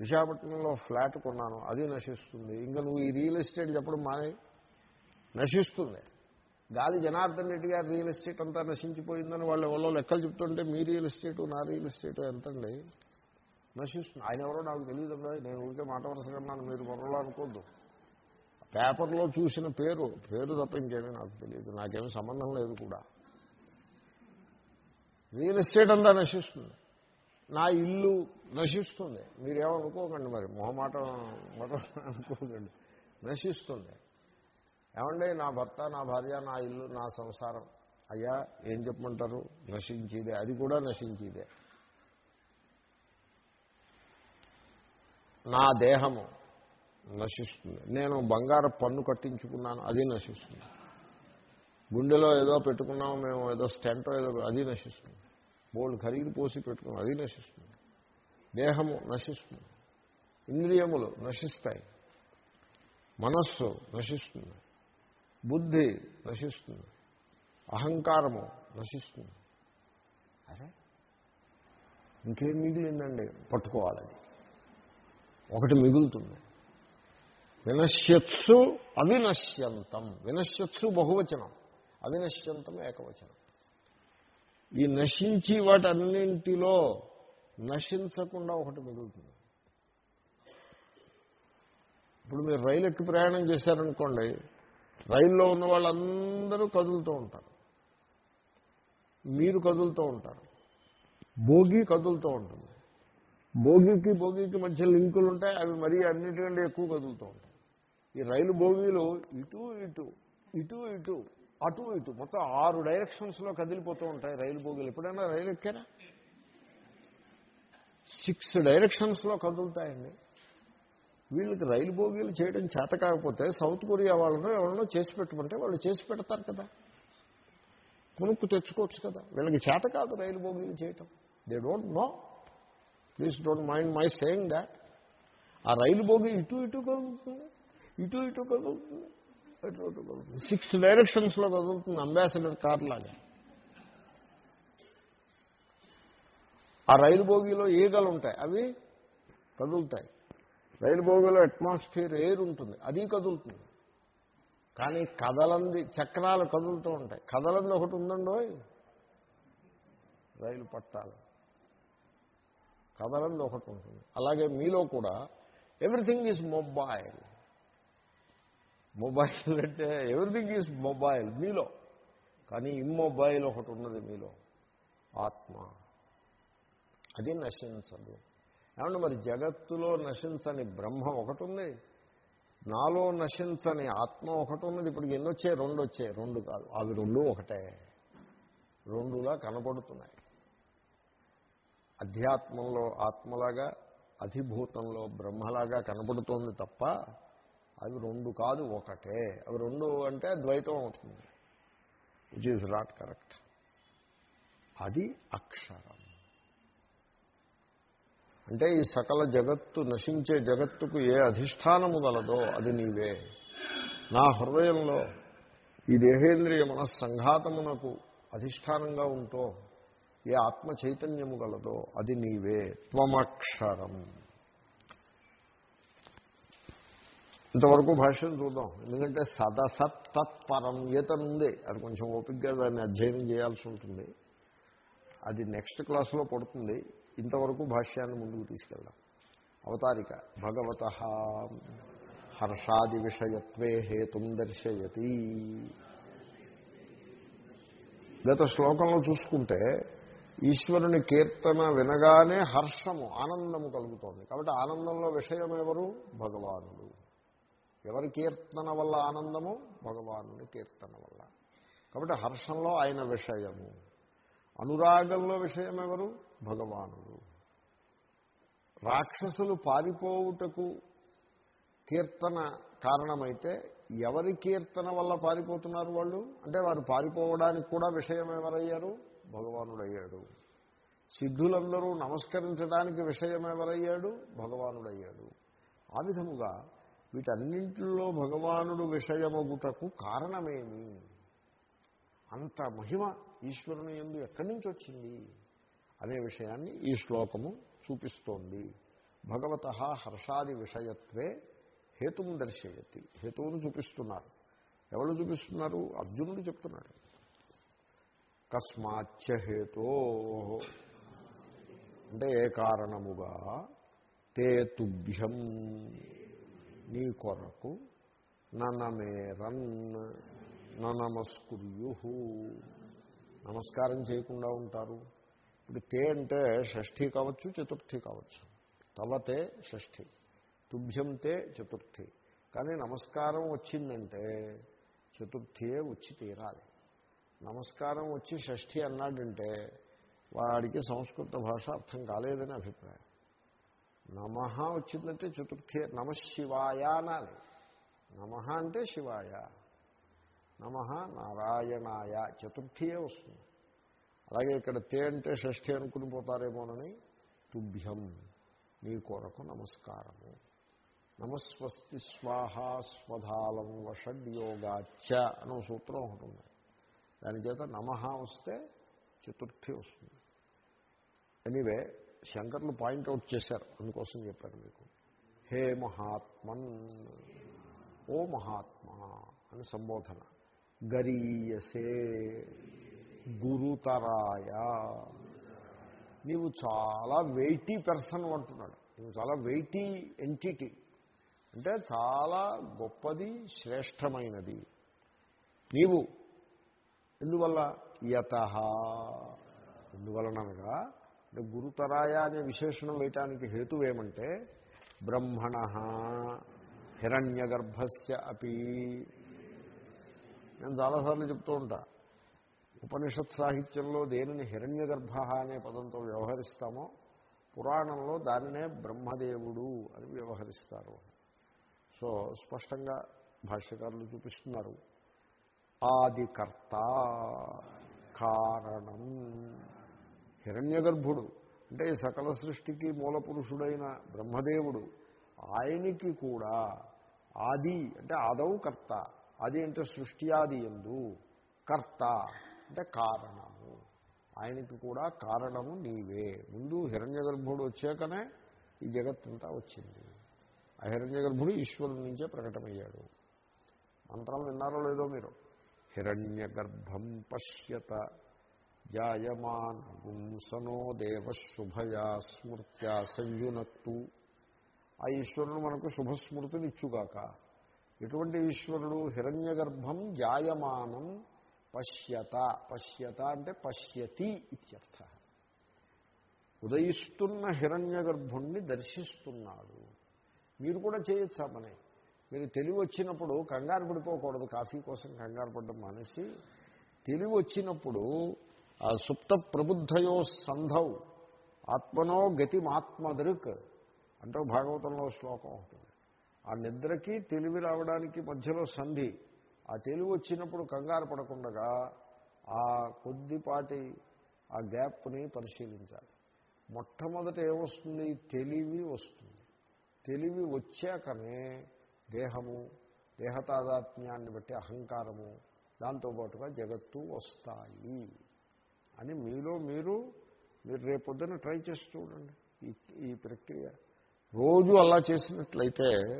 విశాఖపట్నంలో ఫ్లాట్ కొన్నాను అది నశిస్తుంది. ఇంకా నువ్వు ఈ రియల్ ఎస్టేట్ చెప్పడం మానే నశిస్తుంది. గాలి జనార్దన్ రెడ్డి గారి రియల్ ఎస్టేట్ అంతా నశించిపోయిందని వాళ్ళు ఎవరో లెక్కలు చెప్తుంటే మీ రియల్ ఎస్టేటు నా రియల్ ఎస్టేటు ఎంతండి? నశిస్తుంది. ఆయన ఎవరో నాకు తెలియదు నేను ఊరికే మాట వరుసకన్నాను మీరు మరొకలా అనుకోద్దు. పేపర్లో చూసిన పేరు పేరు తప్ప ఇంకేమీ నాకు తెలియదు నాకేమీ సంబంధం లేదు కూడా. రియల్ ఎస్టేట్ అంతా నశిస్తుంది. నా ఇల్లు నశిస్తుంది. మీరేమనుకోకండి మరి మొహమాటం మతం అనుకోకండి. నశిస్తుంది. ఏమండి నా భర్త నా భార్య నా ఇల్లు నా సంసారం. అయ్యా ఏం చెప్పమంటారు? నశించేదే. అది కూడా నశించేదే. నా దేహము నశిస్తుంది. నేను బంగారు పన్ను కట్టించుకున్నాను అది నశిస్తుంది. గుండెలో ఏదో పెట్టుకున్నాము మేము ఏదో స్టెంట్ ఏదో అది నశిస్తుంది. బోల్డ్ ఖరీదు పోసి పెట్టుకున్నాం అది నశిస్తుంది. దేహము నశిస్తుంది. ఇంద్రియములు నశిస్తాయి. మనస్సు నశిస్తుంది. బుద్ధి నశిస్తుంది. అహంకారము నశిస్తుంది. అరే ఇంకేం మిగిలిందండి? పట్టుకోవాలని ఒకటి మిగులుతుంది. వినశ్యత్సు అవినశ్యంతం. వినశ్యత్సు బహువచనం. అవినశ్యంతం ఏకవచనం. ఈ నశించి వాటన్నింటిలో నశించకుండా ఒకటి మిగులుతుంది. ఇప్పుడు మీరు రైలు ఎక్కి ప్రయాణం చేశారనుకోండి రైల్లో ఉన్న వాళ్ళందరూ కదులుతూ ఉంటారు. మీరు కదులుతూ ఉంటారు. భోగి కదులుతూ ఉంటుంది. భోగికి భోగికి మధ్య లింకులు ఉంటాయి అవి మరీ అన్నిటికంటే ఎక్కువ కదులుతూ ఉంటాయి. ఈ రైలు భోగిలు ఇటు ఇటు ఇటు ఇటు అటు ఇటు మొత్తం ఆరు డైరెక్షన్స్లో కదిలిపోతూ ఉంటాయి రైలు బోగీలు. ఎప్పుడైనా రైలు ఎక్కారా? సిక్స్ డైరెక్షన్స్లో కదులుతాయండి. వీళ్ళకి రైలు బోగీలు చేయడం చేత కాకపోతే సౌత్ కొరియా వాళ్ళను ఎవరినో చేసి పెట్టమంటే వాళ్ళు చేసి పెడతారు కదా. కొనుక్కు తెచ్చుకోవచ్చు కదా. వీళ్ళకి చేత కాదు రైలు బోగీలు చేయటం. They don't know please don't mind my saying that ఆ రైలు బోగి ఇటు ఇటు కదులుతుంది ఇటు ఇటు కదులుతుంది. సిక్స్ డైరెక్షన్స్లో కదులుతుంది అంబాసిడర్ కార్ లాగా. ఆ రైలు బోగిలో ఈగలు ఉంటాయి అవి కదులుతాయి. రైలు బోగిలో అట్మాస్ఫియర్ ఎయిర్ ఉంటుంది అది కదులుతుంది. కానీ కదలంది చక్రాలు కదులుతూ ఉంటాయి. కదలంది ఒకటి ఉందండో? రైలు పట్టాలు. కదలంది ఒకటి ఉంటుంది. అలాగే మీలో కూడా ఎవ్రీథింగ్ ఈజ్ మొబైల్. మొబైల్ అంటే ఎవ్రీథింగ్ ఈజ్ మొబైల్ మీలో. కానీ ఇమ్మొబైల్ ఒకటి ఉన్నది మీలో. ఆత్మ. అది నశించదు. ఏమంటే మరి జగత్తులో నశించని బ్రహ్మ ఒకటి ఉంది. నాలో నశించని ఆత్మ ఒకటి ఉన్నది. ఇప్పుడు ఎన్ని వచ్చాయి? రెండు వచ్చాయి. రెండు కాదు. అవి రెండు ఒకటే. రెండులా కనపడుతున్నాయి. అధ్యాత్మంలో ఆత్మలాగా అధిభూతంలో బ్రహ్మలాగా కనపడుతోంది తప్ప అవి రెండు కాదు ఒకటే. అవి రెండు అంటే ద్వైతం అవుతుంది. విచ్ ఈజ్ నాట్ కరెక్ట్ అది అక్షరం. అంటే ఈ సకల జగత్తు నశించే జగత్తుకు ఏ అధిష్టానము గలదో అది నీవే. నా హృదయంలో ఈ దేహేంద్రియ మనస్సంఘాతమునకు అధిష్టానంగా ఉంటో ఏ ఆత్మ చైతన్యము గలదో అది నీవే. త్వమక్షరం. ఇంతవరకు భాష్యం చూద్దాం. ఎందుకంటే సదసత్ తత్పరం ఏతనుంది అది కొంచెం ఓపికగా దాన్ని అధ్యయనం చేయాల్సి ఉంటుంది. అది నెక్స్ట్ క్లాస్లో పడుతుంది. ఇంతవరకు భాష్యాన్ని ముందుకు తీసుకెళ్దాం. అవతారిక. భగవత హర్షాది విషయత్వే హేతుం దర్శయతి. గత శ్లోకంలో చూసుకుంటే ఈశ్వరుని కీర్తన వినగానే హర్షము ఆనందము కలుగుతోంది. కాబట్టి ఆనందంలో విషయం ఎవరు భగవానుడు. ఎవరి కీర్తన వల్ల ఆనందము? భగవానుని కీర్తన వల్ల. కాబట్టి హర్షంలో ఆయన విషయము. అనురాగంలో విషయం ఎవరు భగవానుడు. రాక్షసులు పారిపోవుటకు కీర్తన కారణమైతే ఎవరి కీర్తన వల్ల పారిపోతున్నారు వాళ్ళు? అంటే వారు పారిపోవడానికి కూడా విషయం ఎవరయ్యారు భగవానుడయ్యాడు. సిద్ధులందరూ నమస్కరించడానికి విషయం ఎవరయ్యాడు భగవానుడయ్యాడు. ఆ విధముగా వీటన్నింటిలో భగవానుడు విషయమగుటకు కారణమేమి? అంత మహిమ ఈశ్వరుని ఎందు ఎక్కడి నుంచి వచ్చింది అనే విషయాన్ని ఈ శ్లోకము చూపిస్తోంది. భగవత హర్షాది విషయత్వే హేతుం దర్శయతి. హేతువును చూపిస్తున్నారు. ఎవరు చూపిస్తున్నారు? అర్జునుడు చెప్తున్నాడు. కస్మాచ్చ హేతో. అంటే ఏ కారణముగా? తే తుభ్యం నీ కొరకు ననమేరన్ నమస్కుర్యు నమస్కారం చేయకుండా ఉంటారు. ఇప్పుడు తే అంటే షష్ఠి కావచ్చు చతుర్థి కావచ్చు. తవతే షష్ఠి. తుభ్యం తే చతుర్థి. కానీ నమస్కారం వచ్చిందంటే చతుర్థియే వచ్చి తీరాలి. నమస్కారం వచ్చి షష్ఠి అన్నాడంటే వాడికి సంస్కృత భాష అర్థం కాలేదని అభిప్రాయం. నమ వచ్చిందంటే చతుర్థి నమ శివాయ అనాలి. నమ అంటే శివాయ. నమ నారాయణాయ. చతుర్థియే వస్తుంది. అలాగే ఇక్కడ తే అంటే షష్ఠి అనుకుని పోతారేమోనని తుభ్యం నీ కొరకు నమస్కారము. నమస్వస్తి స్వాహ స్వధాలం వషడ్యోగాచ అనే సూత్రం ఒకటి ఉంది. దాని చేత నమ వస్తే చతుర్థి వస్తుంది. ఎనీవే శంకర్లు పాయింట్అవుట్ చేశారు. అందుకోసం చెప్పారు మీకు. హే మహాత్మన్ ఓ మహాత్మా అని సంబోధన. గరీయసే గురుతరాయ. నీవు చాలా వెయిటీ పర్సన్ అంటున్నాడు. నువ్వు చాలా వెయిటీ ఎంటిటీ అంటే చాలా గొప్పది శ్రేష్టమైనది. నీవు. ఎందువల్ల? యత. ఎందువలనగా అంటే గురుతరాయ అనే విశేషణం వేయటానికి హేతు ఏమంటే బ్రహ్మణ హిరణ్యగర్భస్య అపి. నేను చాలాసార్లు చెప్తూ ఉంటా ఉపనిషత్ సాహిత్యంలో దేనిని హిరణ్య గర్భ అనే పదంతో వ్యవహరిస్తామో పురాణంలో దానినే బ్రహ్మదేవుడు అని వ్యవహరిస్తారు. సో స్పష్టంగా భాష్యకారులు చూపిస్తున్నారు. ఆదికర్త కారణం. హిరణ్య గర్భుడు అంటే ఈ సకల సృష్టికి మూల పురుషుడైన బ్రహ్మదేవుడు ఆయనకి కూడా ఆది అంటే ఆదవు కర్త ఆది అంటే సృష్టి ఆది ఎందు కర్త అంటే కారణము. ఆయనకి కూడా కారణము నీవే. ముందు హిరణ్య గర్భుడు వచ్చాకనే ఈ జగత్తంతా వచ్చింది. ఆ హిరణ్య గర్భుడు ఈశ్వరుని నుంచే ప్రకటమయ్యాడు. మంత్రం విన్నారో లేదో మీరు? హిరణ్య గర్భం పశ్యత. జాయమానగుంసనో దేవశుభయా స్మృత్యా సంయునత్తు. ఆ ఈశ్వరుడు మనకు శుభస్మృతిని ఇచ్చుగాక ఎటువంటి ఈశ్వరుడు హిరణ్య గర్భం జాయమానం పశ్యత. పశ్యత అంటే పశ్యతి ఇత్యర్థ. ఉదయిస్తున్న హిరణ్య గర్భుణ్ణి దర్శిస్తున్నాడు. మీరు కూడా చేయొచ్చా పని? మీరు తెలివి వచ్చినప్పుడు కంగారు పడిపోకూడదు. కాఫీ కోసం కంగారు పడడం మానేసి తెలివి వచ్చినప్పుడు సుప్త ప్రబుద్ధయో సంధౌ ఆత్మనో గతిమాత్మదృక్ అంటూ భాగవతంలో శ్లోకం ఉంటుంది. ఆ నిద్రకి తెలివి రావడానికి మధ్యలో సంధి ఆ తెలివి వచ్చినప్పుడు కంగారు పడకుండా ఆ కొద్దిపాటి ఆ గ్యాప్ని పరిశీలించాలి. మొట్టమొదట ఏమొస్తుంది? తెలివి వస్తుంది. తెలివి వచ్చాకనే దేహము దేహతాదాత్మ్యాన్ని బట్టి అహంకారము దాంతోపాటుగా జగత్తు వస్తాయి. అని మీలో మీరు మీరు రేపొద్దున ట్రై చేసి చూడండి ఈ ఈ ప్రక్రియ. రోజు అలా చేసినట్లయితే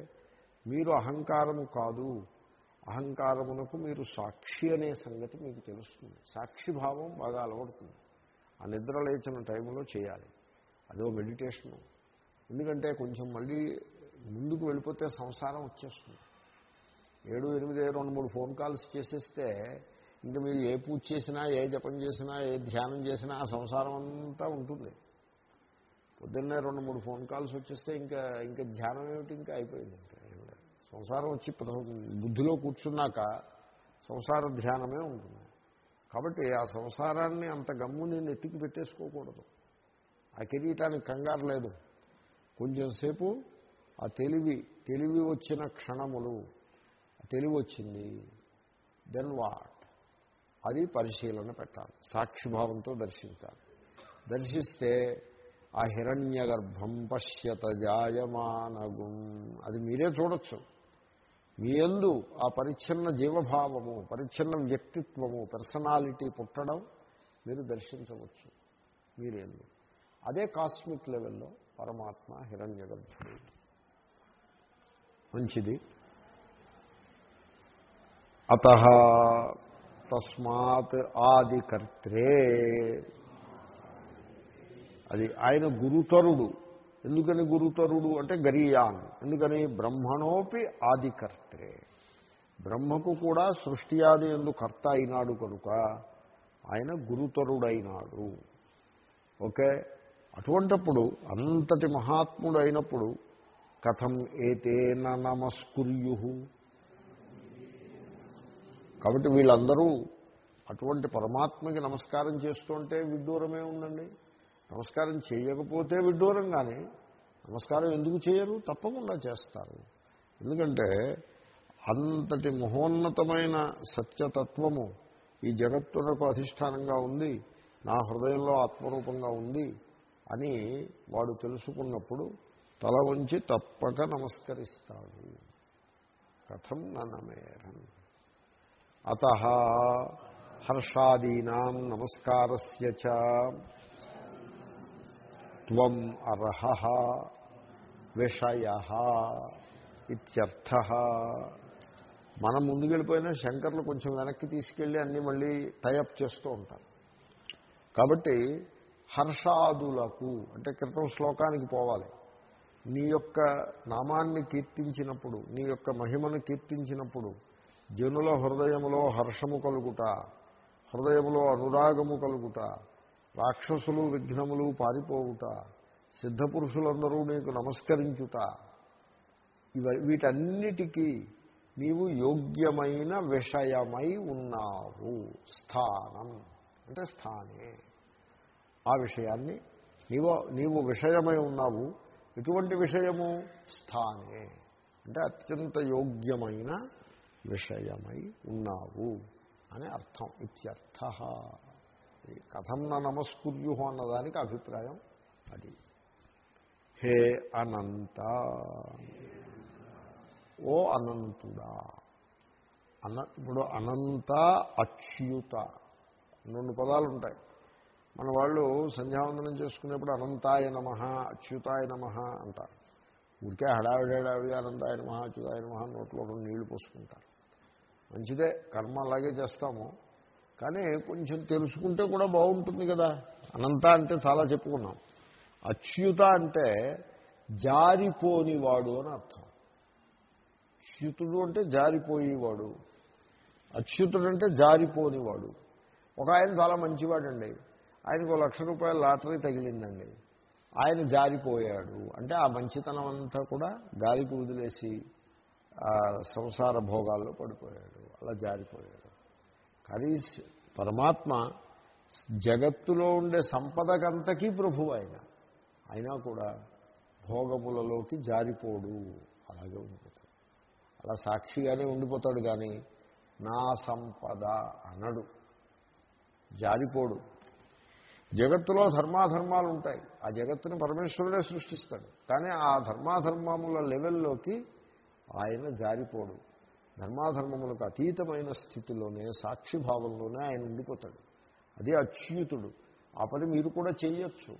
మీరు అహంకారము కాదు. అహంకారమునకు మీరు సాక్షి అనే సంగతి మీకు తెలుస్తుంది. సాక్షిభావం బాగా అలవడుతుంది. ఆ నిద్ర లేచిన టైంలో చేయాలి. అదో మెడిటేషను. ఎందుకంటే కొంచెం మళ్ళీ ముందుకు వెళ్ళిపోతే సంసారం వచ్చేస్తుంది. ఏడు ఎనిమిది రెండు మూడు ఫోన్ కాల్స్ చేసేస్తే ఇంకా మీరు ఏ పూజ చేసినా ఏ జపం చేసినా ఏ ధ్యానం చేసినా ఆ సంసారం అంతా ఉంటుంది. పొద్దున్నే రెండు మూడు ఫోన్ కాల్స్ వచ్చేస్తే ఇంకా ఇంకా ధ్యానం ఏమిటి? ఇంకా అయిపోయింది ఇంకా సంసారం వచ్చి బుద్ధిలో కూర్చున్నాక సంసార ధ్యానమే ఉంటుంది. కాబట్టి ఆ సంసారాన్ని అంత గమ్ముని నెత్తికి పెట్టేసుకోకూడదు. ఆ కిరీటానికి కంగారు లేదు. కొంచెంసేపు ఆ తెలివి తెలివి వచ్చిన క్షణములు తెలివి వచ్చింది దెన్ వాట్ అది పరిశీలన పెట్టాలి. సాక్షిభావంతో దర్శించాలి. దర్శిస్తే ఆ హిరణ్య గర్భం పశ్యత జాయమానగుం. అది మీరే చూడొచ్చు. మీ ఎందు ఆ పరిచ్ఛిన్న జీవభావము పరిచ్ఛిన్న వ్యక్తిత్వము పర్సనాలిటీ పుట్టడం మీరు దర్శించవచ్చు. మీరేందు అదే కాస్మిక్ లెవెల్లో పరమాత్మ హిరణ్య గర్భుడు మంచిది. అత తస్మాత్ ఆదికర్త్రే. అది ఆయన గురుతరుడు. ఎందుకని గురుతరుడు? అంటే గరీయాన్. ఎందుకని? బ్రహ్మణోపి ఆదికర్త్రే. బ్రహ్మకు కూడా సృష్టి ఆది ఎందు కర్త అయినాడు కనుక ఆయన గురుతరుడైనాడు. ఓకే? అటువంటప్పుడు అంతటి మహాత్ముడు అయినప్పుడు కథం ఏతేన నమస్కుర్యు. కాబట్టి వీళ్ళందరూ అటువంటి పరమాత్మకి నమస్కారం చేస్తుంటే విడ్డూరమే ఉందండి. నమస్కారం చేయకపోతే విడ్డూరం కానీ నమస్కారం ఎందుకు చేయరు? తప్పకుండా చేస్తారు. ఎందుకంటే అంతటి మహోన్నతమైన సత్యతత్వము ఈ జగత్తునకు అధిష్టానంగా ఉంది నా హృదయంలో ఆత్మరూపంగా ఉంది అని వాడు తెలుసుకున్నప్పుడు తల వంచి తప్పక నమస్కరిస్తాడు. కథం ననమేరం అత హర్షాదీనా నమస్కారస్య చ. త్వం అర్హ విషయ ఇత్యర్థ. మనం ముందుకెళ్ళిపోయినా శంకర్లు కొంచెం వెనక్కి తీసుకెళ్ళి అన్నీ మళ్ళీ టైఅప్ చేస్తూ ఉంటారు. కాబట్టి హర్షాదులకు అంటే క్రితం శ్లోకానికి పోవాలి. నీ యొక్క నామాన్ని కీర్తించినప్పుడు నీ యొక్క మహిమను కీర్తించినప్పుడు జనుల హృదయములో హర్షము కలుగుట హృదయములో అనురాగము కలుగుట రాక్షసులు విఘ్నములు పారిపోవుట సిద్ధపురుషులందరూ నీకు నమస్కరించుట. ఇవ వీటన్నిటికీ నీవు యోగ్యమైన విషయమై ఉన్నావు స్థానం. అంటే స్థానే. ఆ విషయాన్ని నీవు నీవు విషయమై ఉన్నావు. ఎటువంటి విషయము? స్థానే. అంటే అత్యంత యోగ్యమైన విషయమై ఉన్నావు అని అర్థం ఇత్యర్థ. కథం నా నమస్కుర్యు అన్నదానికి అభిప్రాయం అది. హే అనంత. ఓ అనంతుడా. అన ఇప్పుడు అనంత అచ్యుత. రెండు పదాలు ఉంటాయి మన వాళ్ళు సంధ్యావందనం చేసుకునేప్పుడు అనంతాయ నమ అచ్యుతాయ నమ అంటారు. ఊరికే హడావిడి హడావిడి అనంతాయ నమ అచ్యుతాయ నమ నోట్లో రెండు నీళ్ళు పోసుకుంటారు. మంచిదే కర్మ అలాగే చేస్తాము. కానీ కొంచెం తెలుసుకుంటే కూడా బాగుంటుంది కదా. అనంత అంటే చాలా చెప్పుకున్నాం. అచ్యుత అంటే జారిపోనివాడు అని అర్థం. చ్యుతుడు అంటే జారిపోయేవాడు. అచ్యుతుడు అంటే జారిపోనివాడు. ఒక ఆయన చాలా మంచివాడండి. ఆయనకు లక్ష రూపాయల లాటరీ తగిలిందండి. ఆయన జారిపోయాడు. అంటే ఆ మంచితనం అంతా కూడా గాలికి వదిలేసి సంసార భోగాల్లో పడిపోయాడు. అలా జారిపోయాడు. కానీ పరమాత్మ జగత్తులో ఉండే సంపదకంతకీ ప్రభు ఆయన. అయినా కూడా భోగములలోకి జారిపోడు. అలాగే ఉండిపోతాడు. అలా సాక్షిగానే ఉండిపోతాడు కానీ నా సంపద అనడు. జారిపోడు. జగత్తులో ధర్మాధర్మాలు ఉంటాయి. ఆ జగత్తుని పరమేశ్వరుడే సృష్టిస్తాడు. కానీ ఆ ధర్మాధర్మముల లెవెల్లోకి ఆయన జారిపోడు. ధర్మాధర్మములకు అతీతమైన స్థితిలోనే సాక్షిభావంలోనే ఆయన ఉండిపోతాడు. అదే అచ్యుతుడు. ఆ పని మీరు కూడా చేయొచ్చు.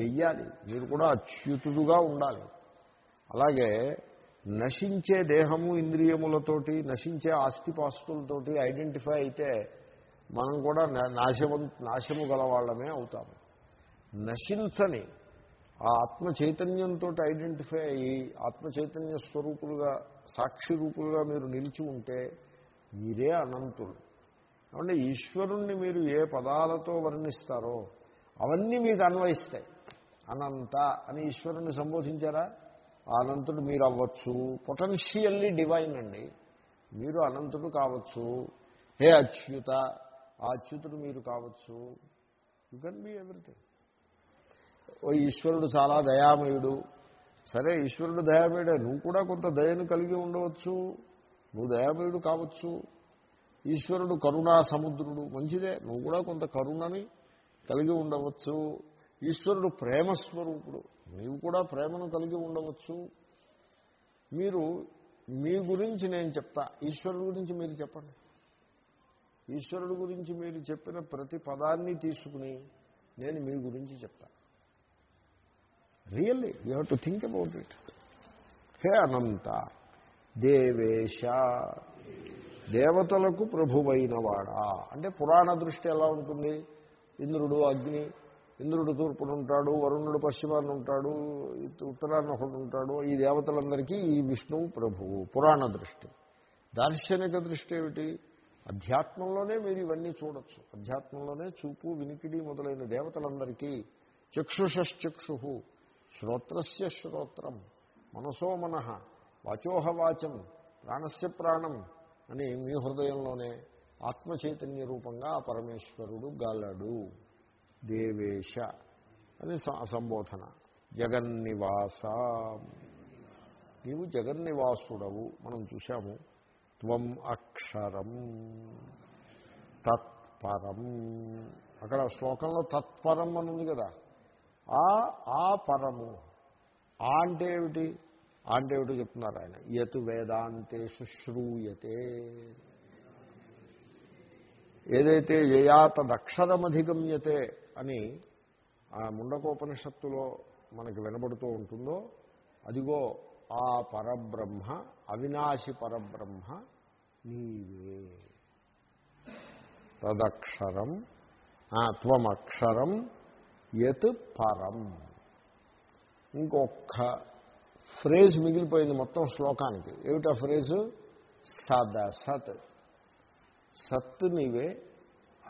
చెయ్యాలి. మీరు కూడా అచ్యుతుడుగా ఉండాలి. అలాగే నశించే దేహము ఇంద్రియములతోటి నశించే ఆస్తిపాస్తులతోటి ఐడెంటిఫై అయితే మనం కూడా నాశము నాశము గలవాళ్ళమే అవుతాము. నశించని ఆ ఆత్మ చైతన్యంతో ఐడెంటిఫై అయ్యి ఆత్మ చైతన్య స్వరూపులుగా సాక్షి రూపులుగా మీరు నిలిచి ఉంటే మీరే అనంతులు. కాబట్టి ఈశ్వరుణ్ణి మీరు ఏ పదాలతో వర్ణిస్తారో అవన్నీ మీకు అన్వయిస్తాయి. అనంత అని ఈశ్వరుణ్ణి సంబోధించారా? ఆ అనంతుడు మీరు అవ్వచ్చు పొటెన్షియల్లీ డివైన్ అండి. మీరు అనంతుడు కావచ్చు. హే అచ్యుత ఆ అచ్యుతుడు మీరు కావచ్చు. You can be everything. ఓ ఈశ్వరుడు చాలా దయామయుడు. సరే ఈశ్వరుడు దయామయుడే నువ్వు కూడా కొంత దయను కలిగి ఉండవచ్చు. నువ్వు దయామయుడు కావచ్చు. ఈశ్వరుడు కరుణా సముద్రుడు మంచిదే. నువ్వు కూడా కొంత కరుణని కలిగి ఉండవచ్చు. ఈశ్వరుడు ప్రేమస్వరూపుడు నీవు కూడా ప్రేమను కలిగి ఉండవచ్చు. మీరు మీ గురించి నేను చెప్తా. ఈశ్వరుడు గురించి మీరు చెప్పండి. ఈశ్వరుడు గురించి మీరు చెప్పిన ప్రతి పదాన్ని తీసుకుని నేను మీ గురించి చెప్తా. Really you have to think about it హే అనంత దేవేశ దేవతలకు ప్రభువైనవాడా అంటే పురాణ దృష్టి ఎలా ఉంటుంది ఇంద్రుడు అగ్ని ఇంద్రుడు తూర్పున ఉంటాడు వరుణుడు పశ్చిమాన్ని ఉంటాడు ఉత్తరాన్ని ఒకడు ఉంటాడు ఈ దేవతలందరికీ ఈ విష్ణువు ప్రభువు పురాణ దృష్టి దార్శనిక దృష్టి ఏమిటి అధ్యాత్మంలోనే మీరు ఇవన్నీ చూడొచ్చు అధ్యాత్మంలోనే చూపు వినికిడి మొదలైన దేవతలందరికీ చక్షుషశ్చక్షు శ్రోత్రస్య శ్రోత్రం. మనసో మన. వాచోహ వాచం ప్రాణస్య ప్రాణం అని మీ హృదయంలోనే ఆత్మచైతన్య రూపంగా పరమేశ్వరుడు గలడు. దేవేశ అని సంబోధన. జగన్నివాస. నీవు జగన్నివాసుడవు. మనం చూశాము. త్వం అక్షరం. తత్పరం. అక్కడ శ్లోకంలో తత్పరం అని ఉంది కదా. ఆ ఆ పరము ఆ అంటే ఏమిటి? ఆ అంటే ఏమిటో చెప్తున్నారు ఆయన. యతు వేదాంతే శుశ్రూయతే ఏదైతే యయాతదక్షరమధిగమ్యతే అని ఆ ముండకోపనిషత్తులో మనకి వినబడుతూ ఉంటుందో అదిగో ఆ పరబ్రహ్మ అవినాశి పరబ్రహ్మ నీవే. తదక్షరం త్వమక్షరం యత్ పరం. ఇంకొక ఫ్రేజ్ మిగిలిపోయింది మొత్తం శ్లోకానికి. ఏమిటా ఫ్రేజు? సద సత్. సత్ నీవే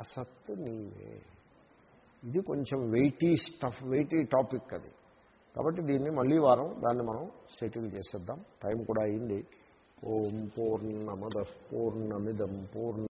అసత్ నీవే. ఇది కొంచెం వెయిటీ స్టఫ్ వెయిటీ టాపిక్ అది. కాబట్టి దీన్ని మళ్ళీ వారం దాన్ని మనం సెటిల్ చేసేద్దాం. టైం కూడా అయింది. ఓం పూర్ణమద పూర్ణమిదం పూర్ణ